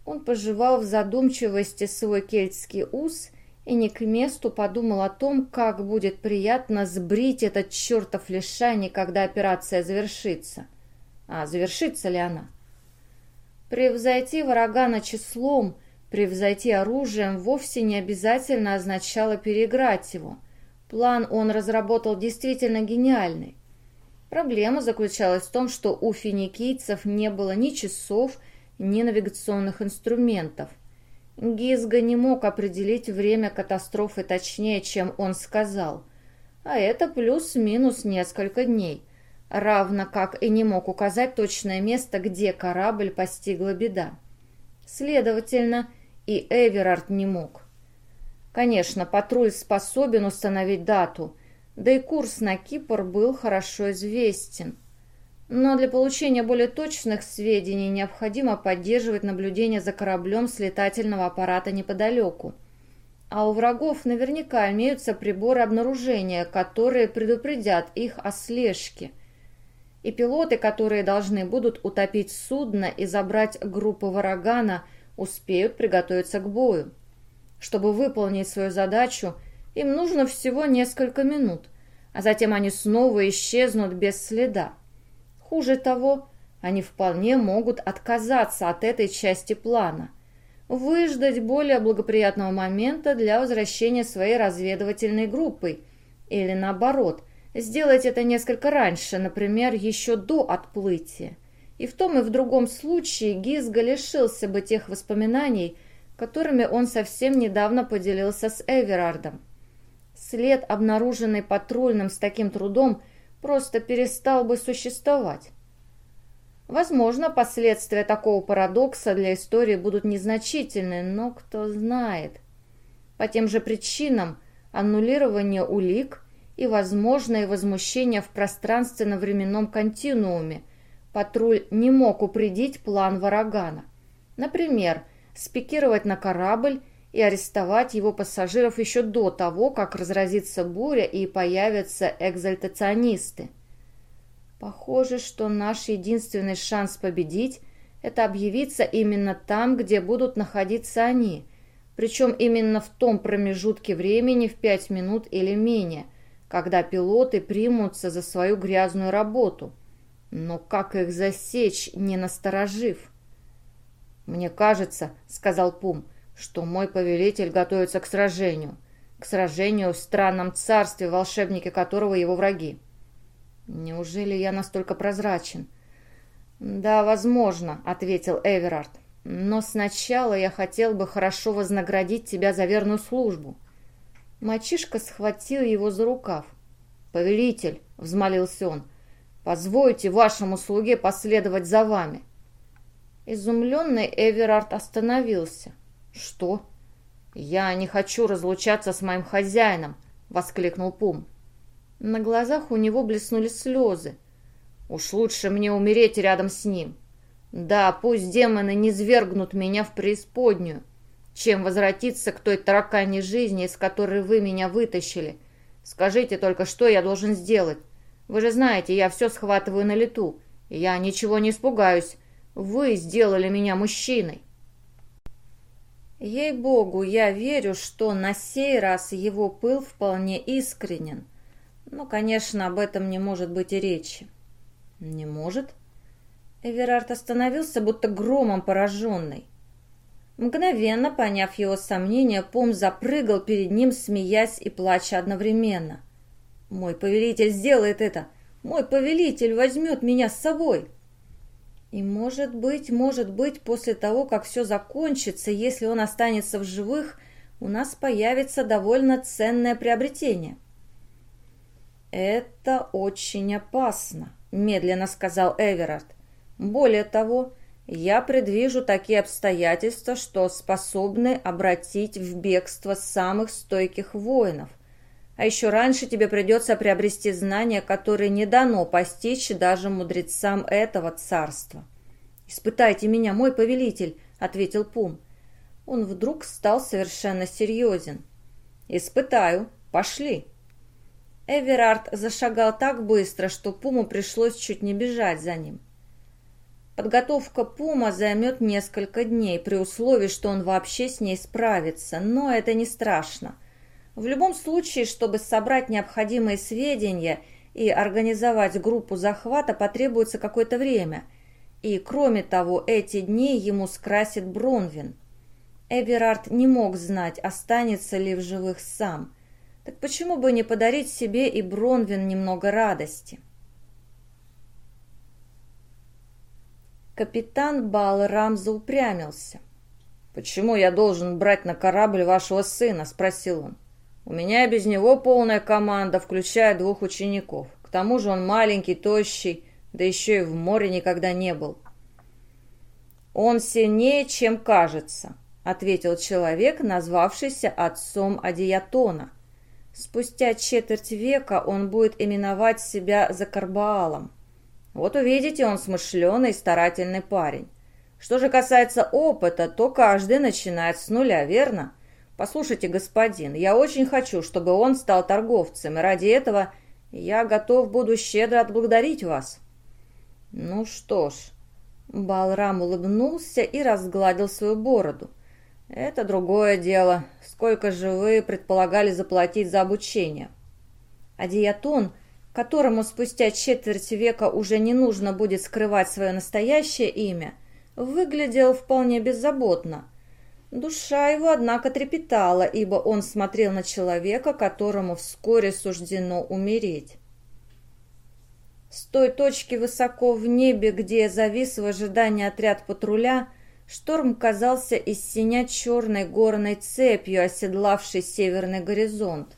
Он пожевал в задумчивости свой кельтский ус и не к месту подумал о том, как будет приятно сбрить этот чертов лишайник, когда операция завершится. А завершится ли она? Превзойти врага числом, превзойти оружием вовсе не обязательно означало переиграть его. План он разработал действительно гениальный. Проблема заключалась в том, что у финикийцев не было ни часов, ни навигационных инструментов – Гизга не мог определить время катастрофы точнее, чем он сказал, а это плюс-минус несколько дней, равно как и не мог указать точное место, где корабль постигла беда. Следовательно, и Эверард не мог. Конечно, патруль способен установить дату, да и курс на Кипр был хорошо известен – но для получения более точных сведений необходимо поддерживать наблюдение за кораблем с летательного аппарата неподалеку. А у врагов наверняка имеются приборы обнаружения, которые предупредят их о слежке. И пилоты, которые должны будут утопить судно и забрать группу варагана, успеют приготовиться к бою. Чтобы выполнить свою задачу, им нужно всего несколько минут, а затем они снова исчезнут без следа. Хуже того, они вполне могут отказаться от этой части плана, выждать более благоприятного момента для возвращения своей разведывательной группой, или наоборот, сделать это несколько раньше, например, еще до отплытия. И в том и в другом случае Гизга лишился бы тех воспоминаний, которыми он совсем недавно поделился с Эверардом. След, обнаруженный патрульным с таким трудом, просто перестал бы существовать. Возможно, последствия такого парадокса для истории будут незначительны, но кто знает. По тем же причинам аннулирование улик и возможное возмущение в пространственно-временном континууме патруль не мог упредить план Варагана. Например, спикировать на корабль и арестовать его пассажиров еще до того, как разразится буря и появятся экзальтационисты. Похоже, что наш единственный шанс победить – это объявиться именно там, где будут находиться они, причем именно в том промежутке времени в пять минут или менее, когда пилоты примутся за свою грязную работу. Но как их засечь, не насторожив? «Мне кажется», — сказал Пум, — что мой повелитель готовится к сражению, к сражению в странном царстве, волшебники которого его враги. Неужели я настолько прозрачен? Да, возможно, ответил Эверард. Но сначала я хотел бы хорошо вознаградить тебя за верную службу. Мальчишка схватил его за рукав. «Повелитель», — взмолился он, — «позвольте вашему слуге последовать за вами». Изумленный Эверард остановился. «Что?» «Я не хочу разлучаться с моим хозяином!» — воскликнул Пум. На глазах у него блеснули слезы. «Уж лучше мне умереть рядом с ним. Да, пусть демоны не свергнут меня в преисподнюю, чем возвратиться к той тараканьей жизни, из которой вы меня вытащили. Скажите только, что я должен сделать? Вы же знаете, я все схватываю на лету. Я ничего не испугаюсь. Вы сделали меня мужчиной. Ей-богу, я верю, что на сей раз его пыл вполне искренен. Но, конечно, об этом не может быть и речи. Не может? Эверард остановился, будто громом пораженный. Мгновенно, поняв его сомнения, Пом запрыгал перед ним, смеясь и плача одновременно. «Мой повелитель сделает это! Мой повелитель возьмет меня с собой!» И может быть, может быть, после того, как все закончится, если он останется в живых, у нас появится довольно ценное приобретение. «Это очень опасно», — медленно сказал Эверард. Более того, я предвижу такие обстоятельства, что способны обратить в бегство самых стойких воинов. А еще раньше тебе придется приобрести знания, которые не дано постичь даже мудрецам этого царства. «Испытайте меня, мой повелитель», — ответил Пум. Он вдруг стал совершенно серьезен. «Испытаю. Пошли». Эверард зашагал так быстро, что Пуму пришлось чуть не бежать за ним. Подготовка Пума займет несколько дней, при условии, что он вообще с ней справится, но это не страшно. В любом случае, чтобы собрать необходимые сведения и организовать группу захвата, потребуется какое-то время. И, кроме того, эти дни ему скрасит Бронвин. Эверард не мог знать, останется ли в живых сам – так почему бы не подарить себе и Бронвин немного радости? Капитан Балрам заупрямился. «Почему я должен брать на корабль вашего сына?» – спросил он. «У меня без него полная команда, включая двух учеников. К тому же он маленький, тощий, да еще и в море никогда не был». «Он сильнее, чем кажется», — ответил человек, назвавшийся отцом Адиятона. Спустя четверть века он будет именовать себя Закарбаалом. Вот увидите, он смышленый и старательный парень. Что же касается опыта, то каждый начинает с нуля, верно? Послушайте, господин, я очень хочу, чтобы он стал торговцем, и ради этого я готов буду щедро отблагодарить вас. Ну что ж, Балрам улыбнулся и разгладил свою бороду. Это другое дело. Сколько же вы предполагали заплатить за обучение? А Диатон, которому спустя четверть века уже не нужно будет скрывать свое настоящее имя, выглядел вполне беззаботно. Душа его, однако, трепетала, ибо он смотрел на человека, которому вскоре суждено умереть. С той точки высоко в небе, где завис в ожидании отряд патруля, Шторм казался из синя черной горной цепью, оседлавшей северный горизонт.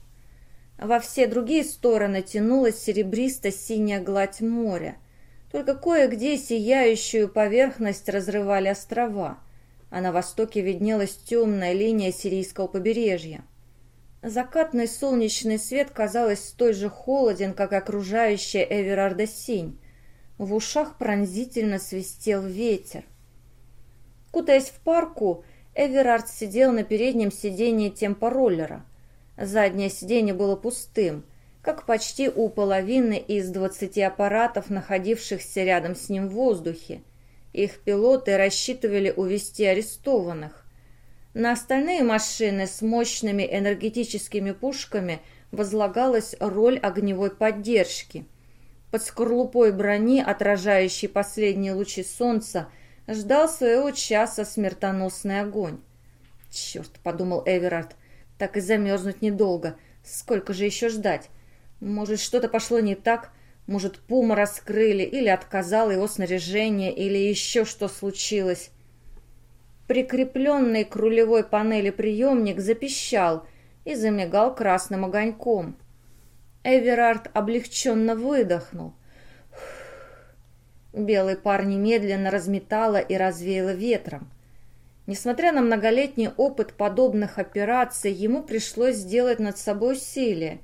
Во все другие стороны тянулась серебристо-синяя гладь моря. Только кое-где сияющую поверхность разрывали острова, а на востоке виднелась темная линия сирийского побережья. Закатный солнечный свет, казалось, столь же холоден, как окружающая Эверарда синь. В ушах пронзительно свистел ветер. Кутаясь в парку, Эверард сидел на переднем сиденье темпороллера. Заднее сиденье было пустым, как почти у половины из двадцати аппаратов, находившихся рядом с ним в воздухе. Их пилоты рассчитывали увести арестованных. На остальные машины с мощными энергетическими пушками возлагалась роль огневой поддержки. Под скорлупой брони, отражающей последние лучи солнца, ждал своего часа смертоносный огонь. «Черт!» — подумал Эверард. «Так и замерзнуть недолго. Сколько же еще ждать? Может, что-то пошло не так? Может, пума раскрыли или отказало его снаряжение, или еще что случилось?» Прикрепленный к рулевой панели приемник запищал и замигал красным огоньком. Эверард облегченно выдохнул. Белый пар немедленно разметало и развеяло ветром. Несмотря на многолетний опыт подобных операций, ему пришлось сделать над собой усилие,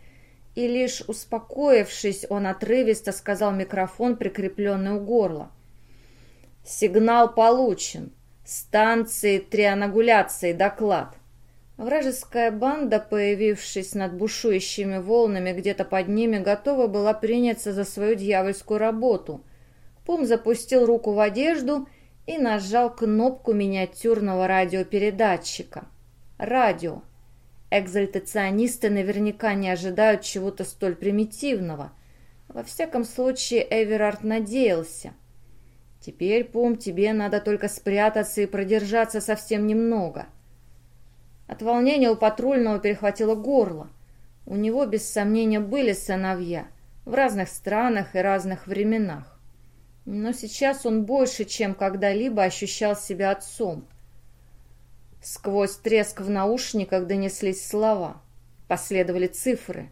и лишь успокоившись, он отрывисто сказал микрофон, прикрепленный у горла. «Сигнал получен. Станции триангуляции доклад». Вражеская банда, появившись над бушующими волнами где-то под ними, готова была приняться за свою дьявольскую работу – Пум запустил руку в одежду и нажал кнопку миниатюрного радиопередатчика. Радио. Экзальтационисты наверняка не ожидают чего-то столь примитивного. Во всяком случае, Эверард надеялся. Теперь, Пум, тебе надо только спрятаться и продержаться совсем немного. От волнения у патрульного перехватило горло. У него, без сомнения, были сыновья в разных странах и разных временах. Но сейчас он больше, чем когда-либо ощущал себя отцом. Сквозь треск в наушниках донеслись слова. Последовали цифры.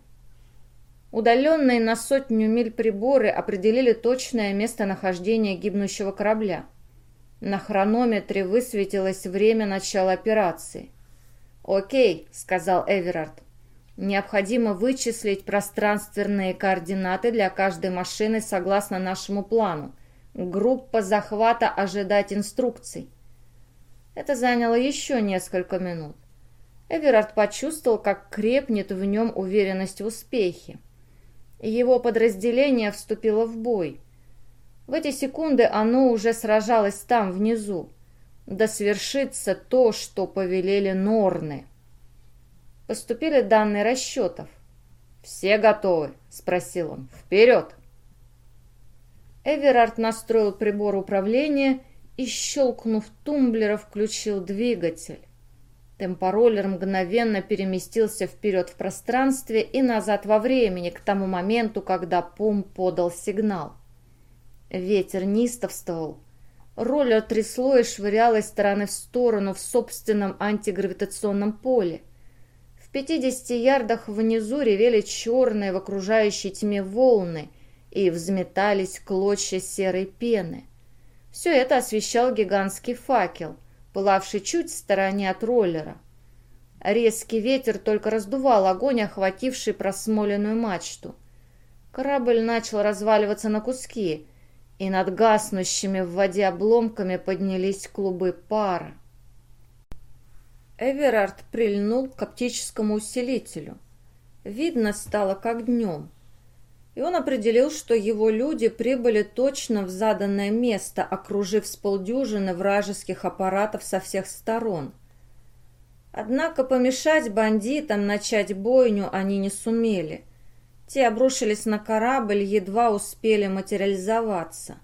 Удаленные на сотню миль приборы определили точное местонахождение гибнущего корабля. На хронометре высветилось время начала операции. «Окей», — сказал Эверард. «Необходимо вычислить пространственные координаты для каждой машины согласно нашему плану. Группа захвата ожидать инструкций». Это заняло еще несколько минут. Эверард почувствовал, как крепнет в нем уверенность в успехе. Его подразделение вступило в бой. В эти секунды оно уже сражалось там, внизу. Да свершится то, что повелели Норны. Поступили данные расчетов. «Все готовы?» — спросил он. «Вперед!» Эверард настроил прибор управления и, щелкнув тумблера, включил двигатель. Темпороллер мгновенно переместился вперед в пространстве и назад во времени, к тому моменту, когда Пум подал сигнал. Ветер неистовствовал. Роллер трясло и швыряло из стороны в сторону в собственном антигравитационном поле. В 50 ярдах внизу ревели черные в окружающей тьме волны и взметались клочья серой пены. Все это освещал гигантский факел пылавший чуть в стороне от роллера. Резкий ветер только раздувал огонь, охвативший просмоленную мачту. Корабль начал разваливаться на куски, и над гаснущими в воде обломками поднялись клубы пара. Эверард прильнул к оптическому усилителю. Видно стало, как днем и он определил, что его люди прибыли точно в заданное место, окружив с полдюжины вражеских аппаратов со всех сторон. Однако помешать бандитам начать бойню они не сумели. Те обрушились на корабль, едва успели материализоваться.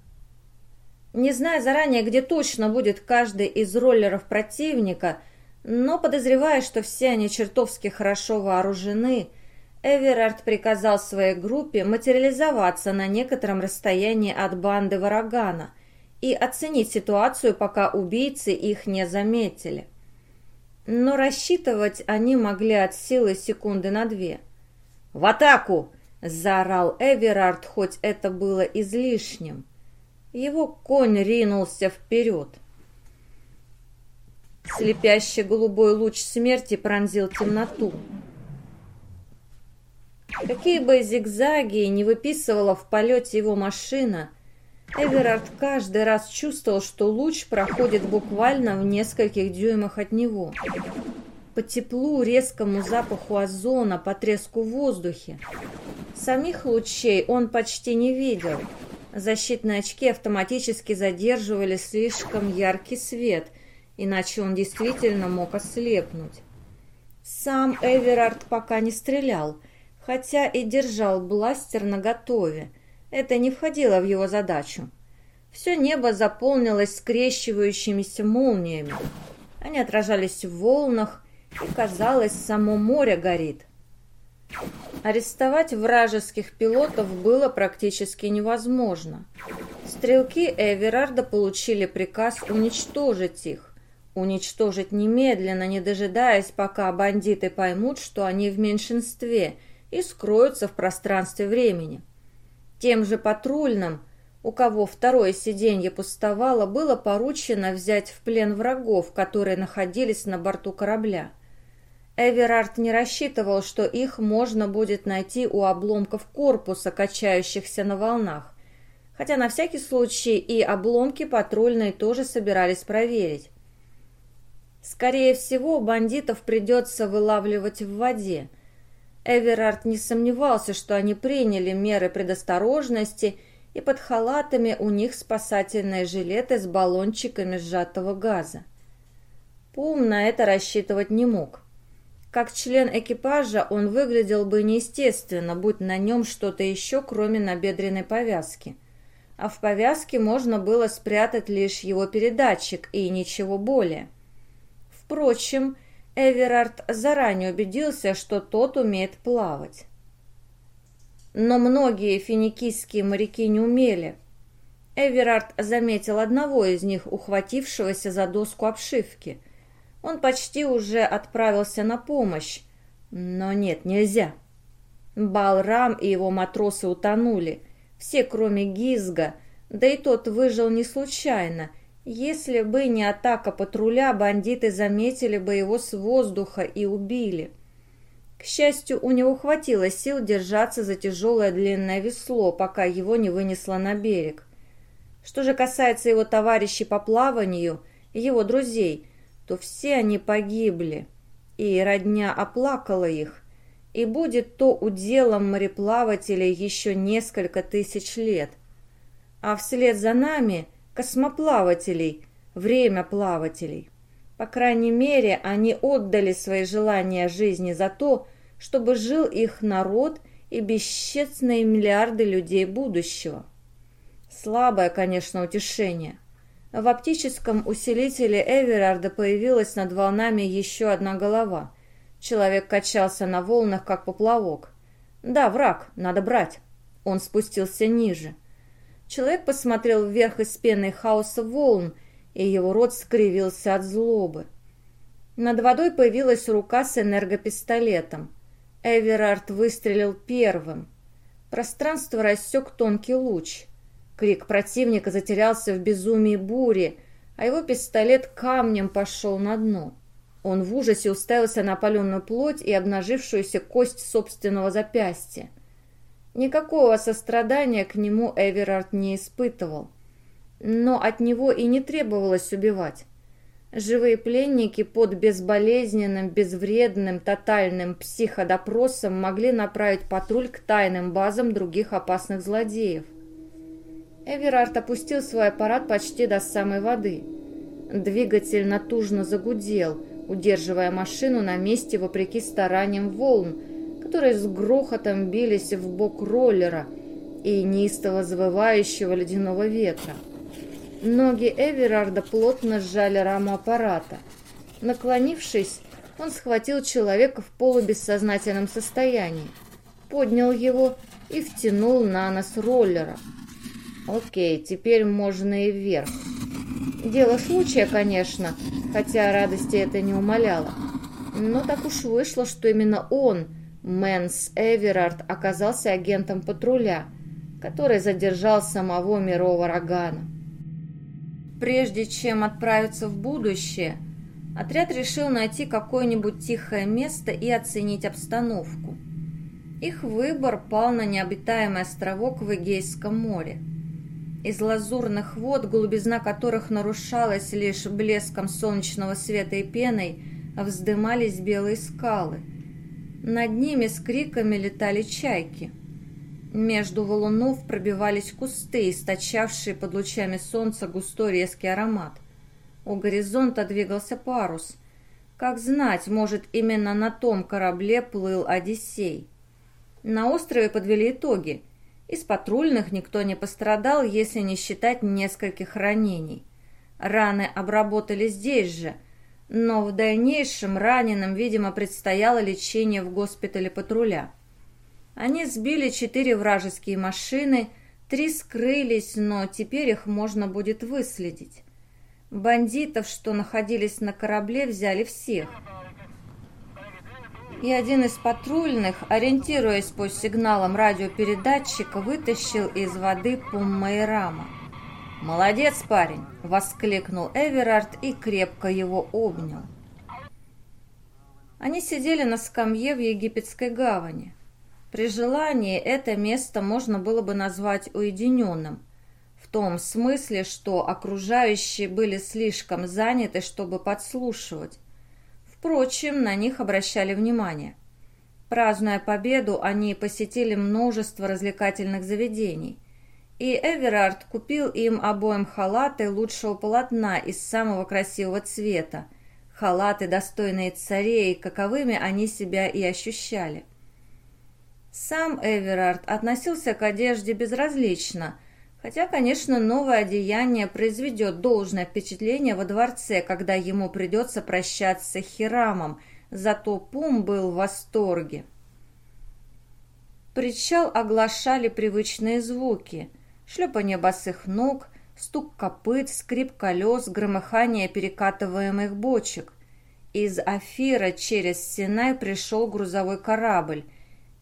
Не зная заранее, где точно будет каждый из роллеров противника, но подозревая, что все они чертовски хорошо вооружены – Эверард приказал своей группе материализоваться на некотором расстоянии от банды Варагана и оценить ситуацию, пока убийцы их не заметили. Но рассчитывать они могли от силы секунды на две. «В атаку!» – заорал Эверард, хоть это было излишним. Его конь ринулся вперед. Слепящий голубой луч смерти пронзил темноту. Какие бы зигзаги не выписывала в полете его машина, Эверард каждый раз чувствовал, что луч проходит буквально в нескольких дюймах от него. По теплу, резкому запаху озона, по треску в воздухе. Самих лучей он почти не видел. Защитные очки автоматически задерживали слишком яркий свет, иначе он действительно мог ослепнуть. Сам Эверард пока не стрелял – хотя и держал бластер наготове. Это не входило в его задачу. Все небо заполнилось скрещивающимися молниями. Они отражались в волнах, и, казалось, само море горит. Арестовать вражеских пилотов было практически невозможно. Стрелки Эверарда получили приказ уничтожить их. Уничтожить немедленно, не дожидаясь, пока бандиты поймут, что они в меньшинстве – и скроются в пространстве времени. Тем же патрульным, у кого второе сиденье пустовало, было поручено взять в плен врагов, которые находились на борту корабля. Эверард не рассчитывал, что их можно будет найти у обломков корпуса, качающихся на волнах, хотя на всякий случай и обломки патрульные тоже собирались проверить. Скорее всего, бандитов придется вылавливать в воде – Эверард не сомневался, что они приняли меры предосторожности, и под халатами у них спасательные жилеты с баллончиками сжатого газа. Пум на это рассчитывать не мог. Как член экипажа он выглядел бы неестественно, будь на нем что-то еще, кроме набедренной повязки. А в повязке можно было спрятать лишь его передатчик и ничего более. Впрочем, Эверард заранее убедился, что тот умеет плавать. Но многие финикийские моряки не умели. Эверард заметил одного из них, ухватившегося за доску обшивки. Он почти уже отправился на помощь. Но нет, нельзя. Балрам и его матросы утонули. Все, кроме Гизга, да и тот выжил не случайно. Если бы не атака патруля, бандиты заметили бы его с воздуха и убили. К счастью, у него хватило сил держаться за тяжелое длинное весло, пока его не вынесло на берег. Что же касается его товарищей по плаванию, его друзей, то все они погибли, и родня оплакала их, и будет то уделом мореплавателей еще несколько тысяч лет. А вслед за нами космоплавателей, время плавателей. По крайней мере, они отдали свои желания жизни за то, чтобы жил их народ и бесчетные миллиарды людей будущего. Слабое, конечно, утешение. В оптическом усилителе Эверарда появилась над волнами еще одна голова. Человек качался на волнах, как поплавок. «Да, враг, надо брать». Он спустился ниже. Человек посмотрел вверх из пены хаоса волн, и его рот скривился от злобы. Над водой появилась рука с энергопистолетом. Эверард выстрелил первым. Пространство рассек тонкий луч. Крик противника затерялся в безумии бури, а его пистолет камнем пошел на дно. Он в ужасе уставился на опаленную плоть и обнажившуюся кость собственного запястья. Никакого сострадания к нему Эверард не испытывал. Но от него и не требовалось убивать. Живые пленники под безболезненным, безвредным, тотальным психодопросом могли направить патруль к тайным базам других опасных злодеев – Эверард опустил свой аппарат почти до самой воды. Двигатель натужно загудел, удерживая машину на месте вопреки стараниям волн, которые с грохотом бились в бок роллера и неистово завывающего ледяного ветра. Ноги Эверарда плотно сжали раму аппарата. Наклонившись, он схватил человека в полубессознательном состоянии, поднял его и втянул на нос роллера – Окей, теперь можно и вверх. Дело случая, конечно, хотя радости это не умаляло. Но так уж вышло, что именно он, Мэнс Эверард, оказался агентом патруля, который задержал самого Меро Варагана. Прежде чем отправиться в будущее, отряд решил найти какое-нибудь тихое место и оценить обстановку. Их выбор пал на необитаемый островок в Эгейском море. Из лазурных вод, голубизна которых нарушалась лишь блеском солнечного света и пеной, вздымались белые скалы. Над ними с криками летали чайки. Между валунов пробивались кусты, источавшие под лучами солнца густой резкий аромат. У горизонта двигался парус. Как знать, может, именно на том корабле плыл Одиссей. На острове подвели итоги – из патрульных никто не пострадал, если не считать нескольких ранений. Раны обработали здесь же, но в дальнейшем раненым, видимо, предстояло лечение в госпитале патруля. Они сбили четыре вражеские машины, три скрылись, но теперь их можно будет выследить. Бандитов, что находились на корабле, взяли всех – и один из патрульных, ориентируясь по сигналам радиопередатчика, вытащил из воды Пуммайрама. «Молодец, парень!» — воскликнул Эверард и крепко его обнял. Они сидели на скамье в египетской гавани. При желании это место можно было бы назвать уединенным, в том смысле, что окружающие были слишком заняты, чтобы подслушивать. Впрочем, на них обращали внимание. Празднуя победу, они посетили множество развлекательных заведений. И Эверард купил им обоим халаты лучшего полотна из самого красивого цвета. Халаты, достойные царей, каковыми они себя и ощущали. Сам Эверард относился к одежде безразлично – Хотя, конечно, новое одеяние произведет должное впечатление во дворце, когда ему придется прощаться с Хирамом, зато Пум был в восторге. Причал оглашали привычные звуки. Шлепание босых ног, стук копыт, скрип колес, громыхание перекатываемых бочек. Из Афира через Синай пришел грузовой корабль.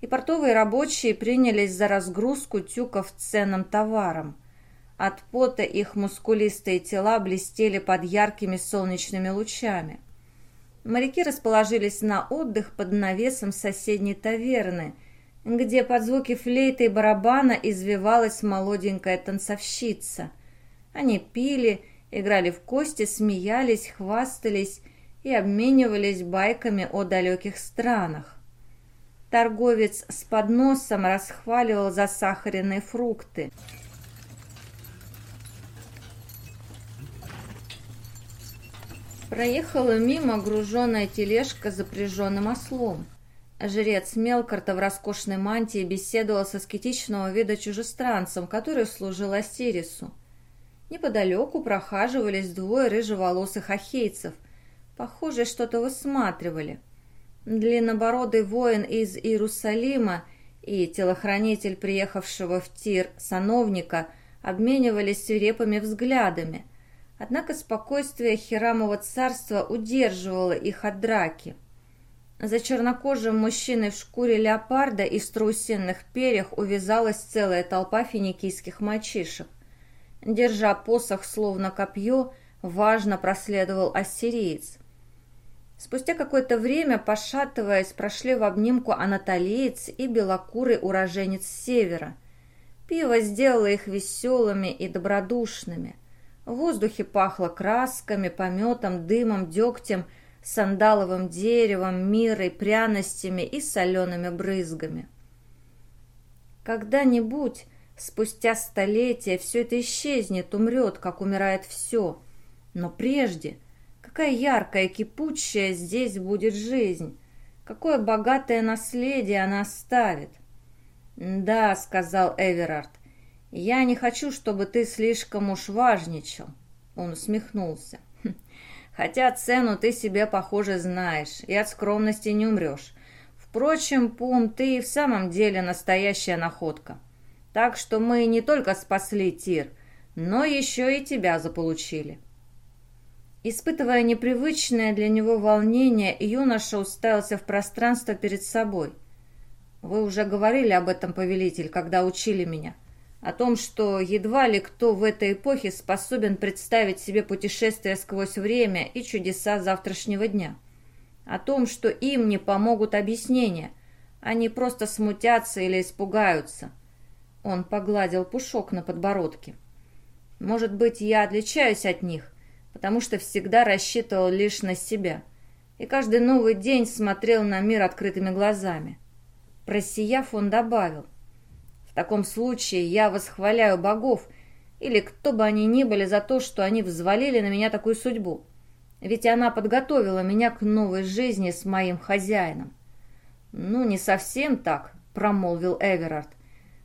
и портовые рабочие принялись за разгрузку тюков ценным товаром. От пота их мускулистые тела блестели под яркими солнечными лучами. Моряки расположились на отдых под навесом соседней таверны, где под звуки флейты и барабана извивалась молоденькая танцовщица. Они пили, играли в кости, смеялись, хвастались и обменивались байками о далеких странах. Торговец с подносом расхваливал засахаренные фрукты. Проехала мимо груженная тележка с запряженным ослом. Жрец Мелкарта в роскошной мантии беседовал с аскетичного вида чужестранцем, который служил Осирису. Неподалеку прохаживались двое рыжеволосых ахейцев. Похоже, что-то высматривали. Длиннобородый воин из Иерусалима и телохранитель приехавшего в Тир сановника обменивались свирепыми взглядами. Однако спокойствие Хирамова царства удерживало их от драки. За чернокожим мужчиной в шкуре леопарда и страусиных перьях увязалась целая толпа финикийских мальчишек. Держа посох словно копье, важно проследовал ассириец. Спустя какое-то время, пошатываясь, прошли в обнимку анатолиец и белокурый уроженец севера. Пиво сделало их веселыми и добродушными. В воздухе пахло красками, пометом, дымом, дегтем, сандаловым деревом, мирой, пряностями и солеными брызгами. Когда-нибудь, спустя столетия, все это исчезнет, умрет, как умирает все. Но прежде Какая яркая, кипучая здесь будет жизнь! Какое богатое наследие она оставит!» «Да», — сказал Эверард, — «я не хочу, чтобы ты слишком уж важничал». Он усмехнулся. «Хм, «Хотя цену ты себе, похоже, знаешь, и от скромности не умрешь. Впрочем, Пум, ты и в самом деле настоящая находка. Так что мы не только спасли Тир, но еще и тебя заполучили». Испытывая непривычное для него волнение, юноша уставился в пространство перед собой. «Вы уже говорили об этом, повелитель, когда учили меня. О том, что едва ли кто в этой эпохе способен представить себе путешествие сквозь время и чудеса завтрашнего дня. О том, что им не помогут объяснения. Они просто смутятся или испугаются». Он погладил пушок на подбородке. «Может быть, я отличаюсь от них, потому что всегда рассчитывал лишь на себя и каждый новый день смотрел на мир открытыми глазами. Просияв, он добавил, «В таком случае я восхваляю богов, или кто бы они ни были, за то, что они взвалили на меня такую судьбу. Ведь она подготовила меня к новой жизни с моим хозяином». «Ну, не совсем так», — промолвил Эверард.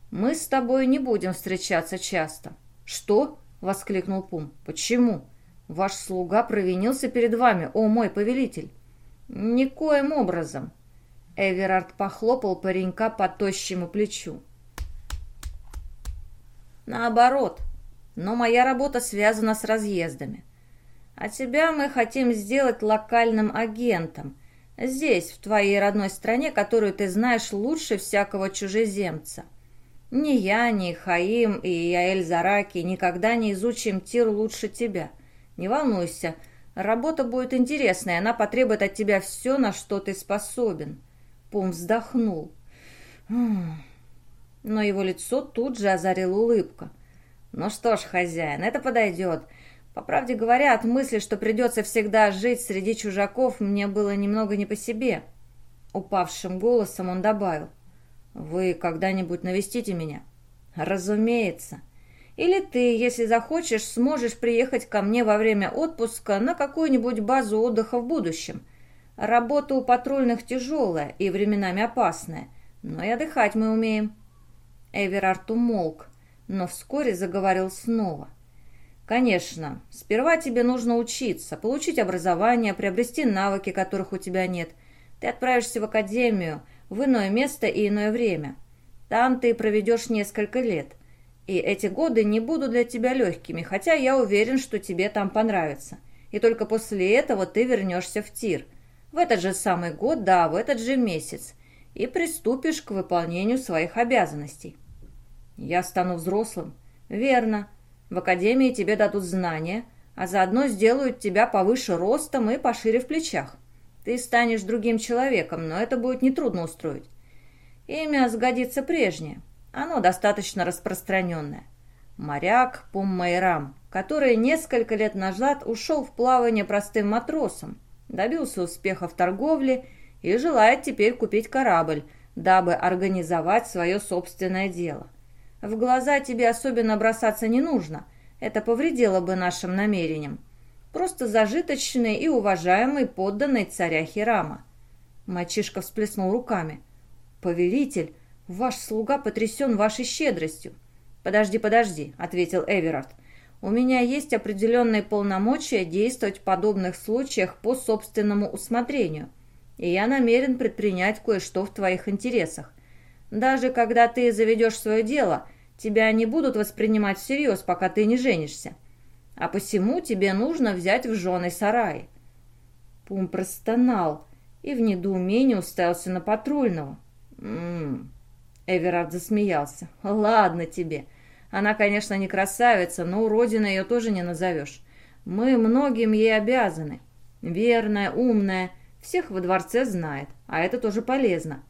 «Мы с тобой не будем встречаться часто». «Что?» — воскликнул Пум. «Почему?» Ваш слуга провинился перед вами, о мой повелитель». «Никоим образом». Эверард похлопал паренька по тощему плечу. «Наоборот. Но моя работа связана с разъездами. А тебя мы хотим сделать локальным агентом. Здесь, в твоей родной стране, которую ты знаешь лучше всякого чужеземца. Ни я, ни Хаим и Яэль Зараки никогда не изучим Тир лучше тебя». Не волнуйся, работа будет интересная, она потребует от тебя все, на что ты способен. Пум вздохнул. Но его лицо тут же озарила улыбка. Ну что ж, хозяин, это подойдет. По правде говоря, от мысли, что придется всегда жить среди чужаков, мне было немного не по себе. Упавшим голосом он добавил. «Вы когда-нибудь навестите меня?» «Разумеется». Или ты, если захочешь, сможешь приехать ко мне во время отпуска на какую-нибудь базу отдыха в будущем. Работа у патрульных тяжелая и временами опасная, но и отдыхать мы умеем». Эверард умолк, но вскоре заговорил снова. «Конечно, сперва тебе нужно учиться, получить образование, приобрести навыки, которых у тебя нет. Ты отправишься в академию, в иное место и иное время. Там ты проведешь несколько лет». И эти годы не будут для тебя легкими, хотя я уверен, что тебе там понравится. И только после этого ты вернешься в тир. В этот же самый год, да, в этот же месяц. и приступишь к выполнению своих обязанностей. Я стану взрослым. Верно. В академии тебе дадут знания, а заодно сделают тебя повыше ростом и пошире в плечах. Ты станешь другим человеком, но это будет нетрудно устроить. Имя сгодится прежнее. Оно достаточно распространенное. Моряк Пуммайрам, который несколько лет назад ушел в плавание простым матросом, добился успеха в торговле и желает теперь купить корабль, дабы организовать свое собственное дело. В глаза тебе особенно бросаться не нужно, это повредило бы нашим намерениям. Просто зажиточный и уважаемый подданный царя Хирама. Мальчишка всплеснул руками. «Повелитель, ваш слуга потрясен вашей щедростью». «Подожди, подожди», — ответил Эверард. «У меня есть определенные полномочия действовать в подобных случаях по собственному усмотрению, и я намерен предпринять кое-что в твоих интересах. Даже когда ты заведешь свое дело, тебя не будут воспринимать всерьез, пока ты не женишься. А посему тебе нужно взять в жены сарай». Пум простонал и в недоумении уставился на патрульного. «М-м-м», Эверард засмеялся. «Ладно тебе. Она, конечно, не красавица, но уродина ее тоже не назовешь. Мы многим ей обязаны. Верная, умная, всех во дворце знает, а это тоже полезно.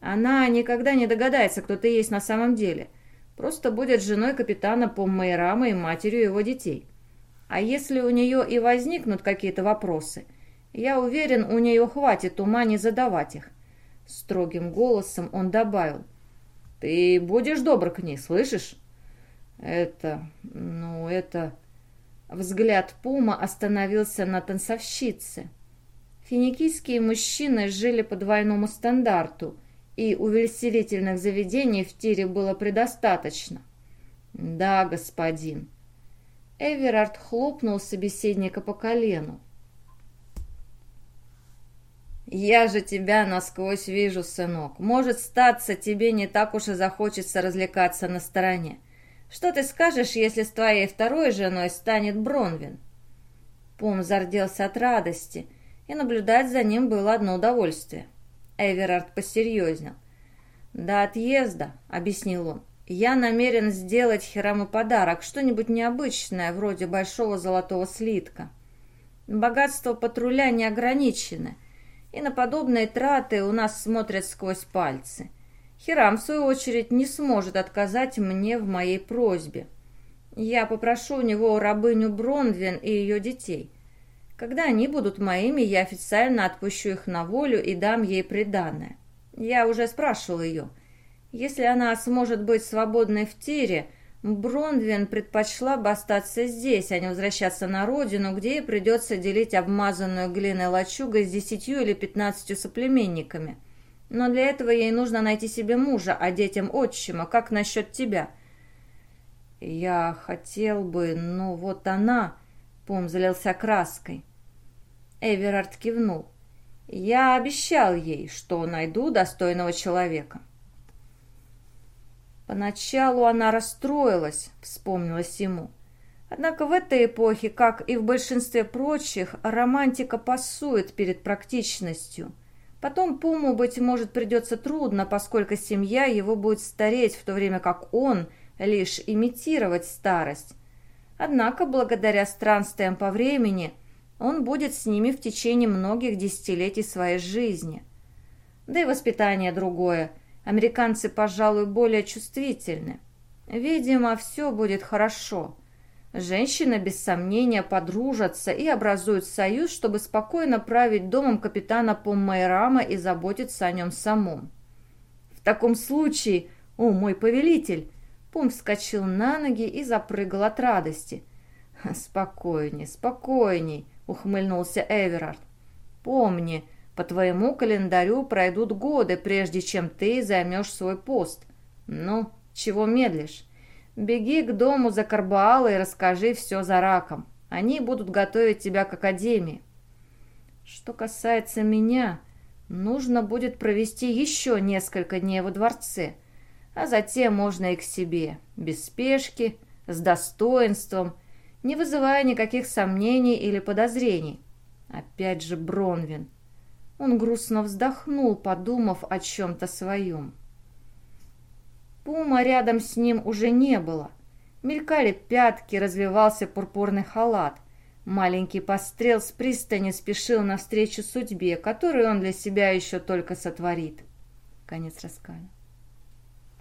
Она никогда не догадается, кто ты есть на самом деле. Просто будет женой капитана Поммейрама и матерью его детей. А если у нее и возникнут какие-то вопросы, я уверен, у нее хватит ума не задавать их. Строгим голосом он добавил. «Ты будешь добр к ней, слышишь?» «Это... ну, это...» Взгляд Пума остановился на танцовщице. Финикийские мужчины жили по двойному стандарту, и увеселительных заведений в тире было предостаточно. «Да, господин». Эверард хлопнул собеседника по колену. «Я же тебя насквозь вижу, сынок. Может, статься тебе не так уж и захочется развлекаться на стороне. Что ты скажешь, если с твоей второй женой станет Бронвин?» Пум зарделся от радости, и наблюдать за ним было одно удовольствие. Эверард посерьезнел. «До отъезда», — объяснил он, — «я намерен сделать Хираму подарок, что-нибудь необычное, вроде большого золотого слитка. Богатство патруля не ограничено, и на подобные траты у нас смотрят сквозь пальцы. Хирам, в свою очередь, не сможет отказать мне в моей просьбе. Я попрошу у него рабыню Бронвин и ее детей. Когда они будут моими, я официально отпущу их на волю и дам ей приданное. Я уже спрашивал ее. Если она сможет быть свободной в тире, Бронвин предпочла бы остаться здесь, а не возвращаться на родину, где ей придется делить обмазанную глиной лачугой с десятью или пятнадцатью соплеменниками. Но для этого ей нужно найти себе мужа, а детям отчима. Как насчет тебя?» «Я хотел бы, но вот она...» Пом залился краской. Эверард кивнул. «Я обещал ей, что найду достойного человека». Поначалу она расстроилась, вспомнилось ему. Однако в этой эпохе, как и в большинстве прочих, романтика пасует перед практичностью. Потом Пуму, быть может, придется трудно, поскольку семья его будет стареть, в то время как он лишь имитировать старость. Однако, благодаря странствиям по времени, он будет с ними в течение многих десятилетий своей жизни. Да и воспитание другое – Американцы, пожалуй, более чувствительны. Видимо, все будет хорошо. Женщины, без сомнения, подружатся и образуют союз, чтобы спокойно править домом капитана Поммайрама и заботиться о нем самом. В таком случае, о, мой повелитель, Пум вскочил на ноги и запрыгал от радости. «Спокойней, спокойней», — ухмыльнулся Эверард. «Помни, по твоему календарю пройдут годы, прежде чем ты займешь свой пост. Ну, чего медлишь? Беги к дому за Карбаала и расскажи все за раком. Они будут готовить тебя к академии. Что касается меня, нужно будет провести еще несколько дней во дворце, а затем можно и к себе, без спешки, с достоинством, не вызывая никаких сомнений или подозрений. Опять же Бронвин. Он грустно вздохнул, подумав о чем-то своем. Пума рядом с ним уже не было. Мелькали пятки, развивался пурпурный халат. Маленький пострел с пристани спешил навстречу судьбе, которую он для себя еще только сотворит. Конец рассказа.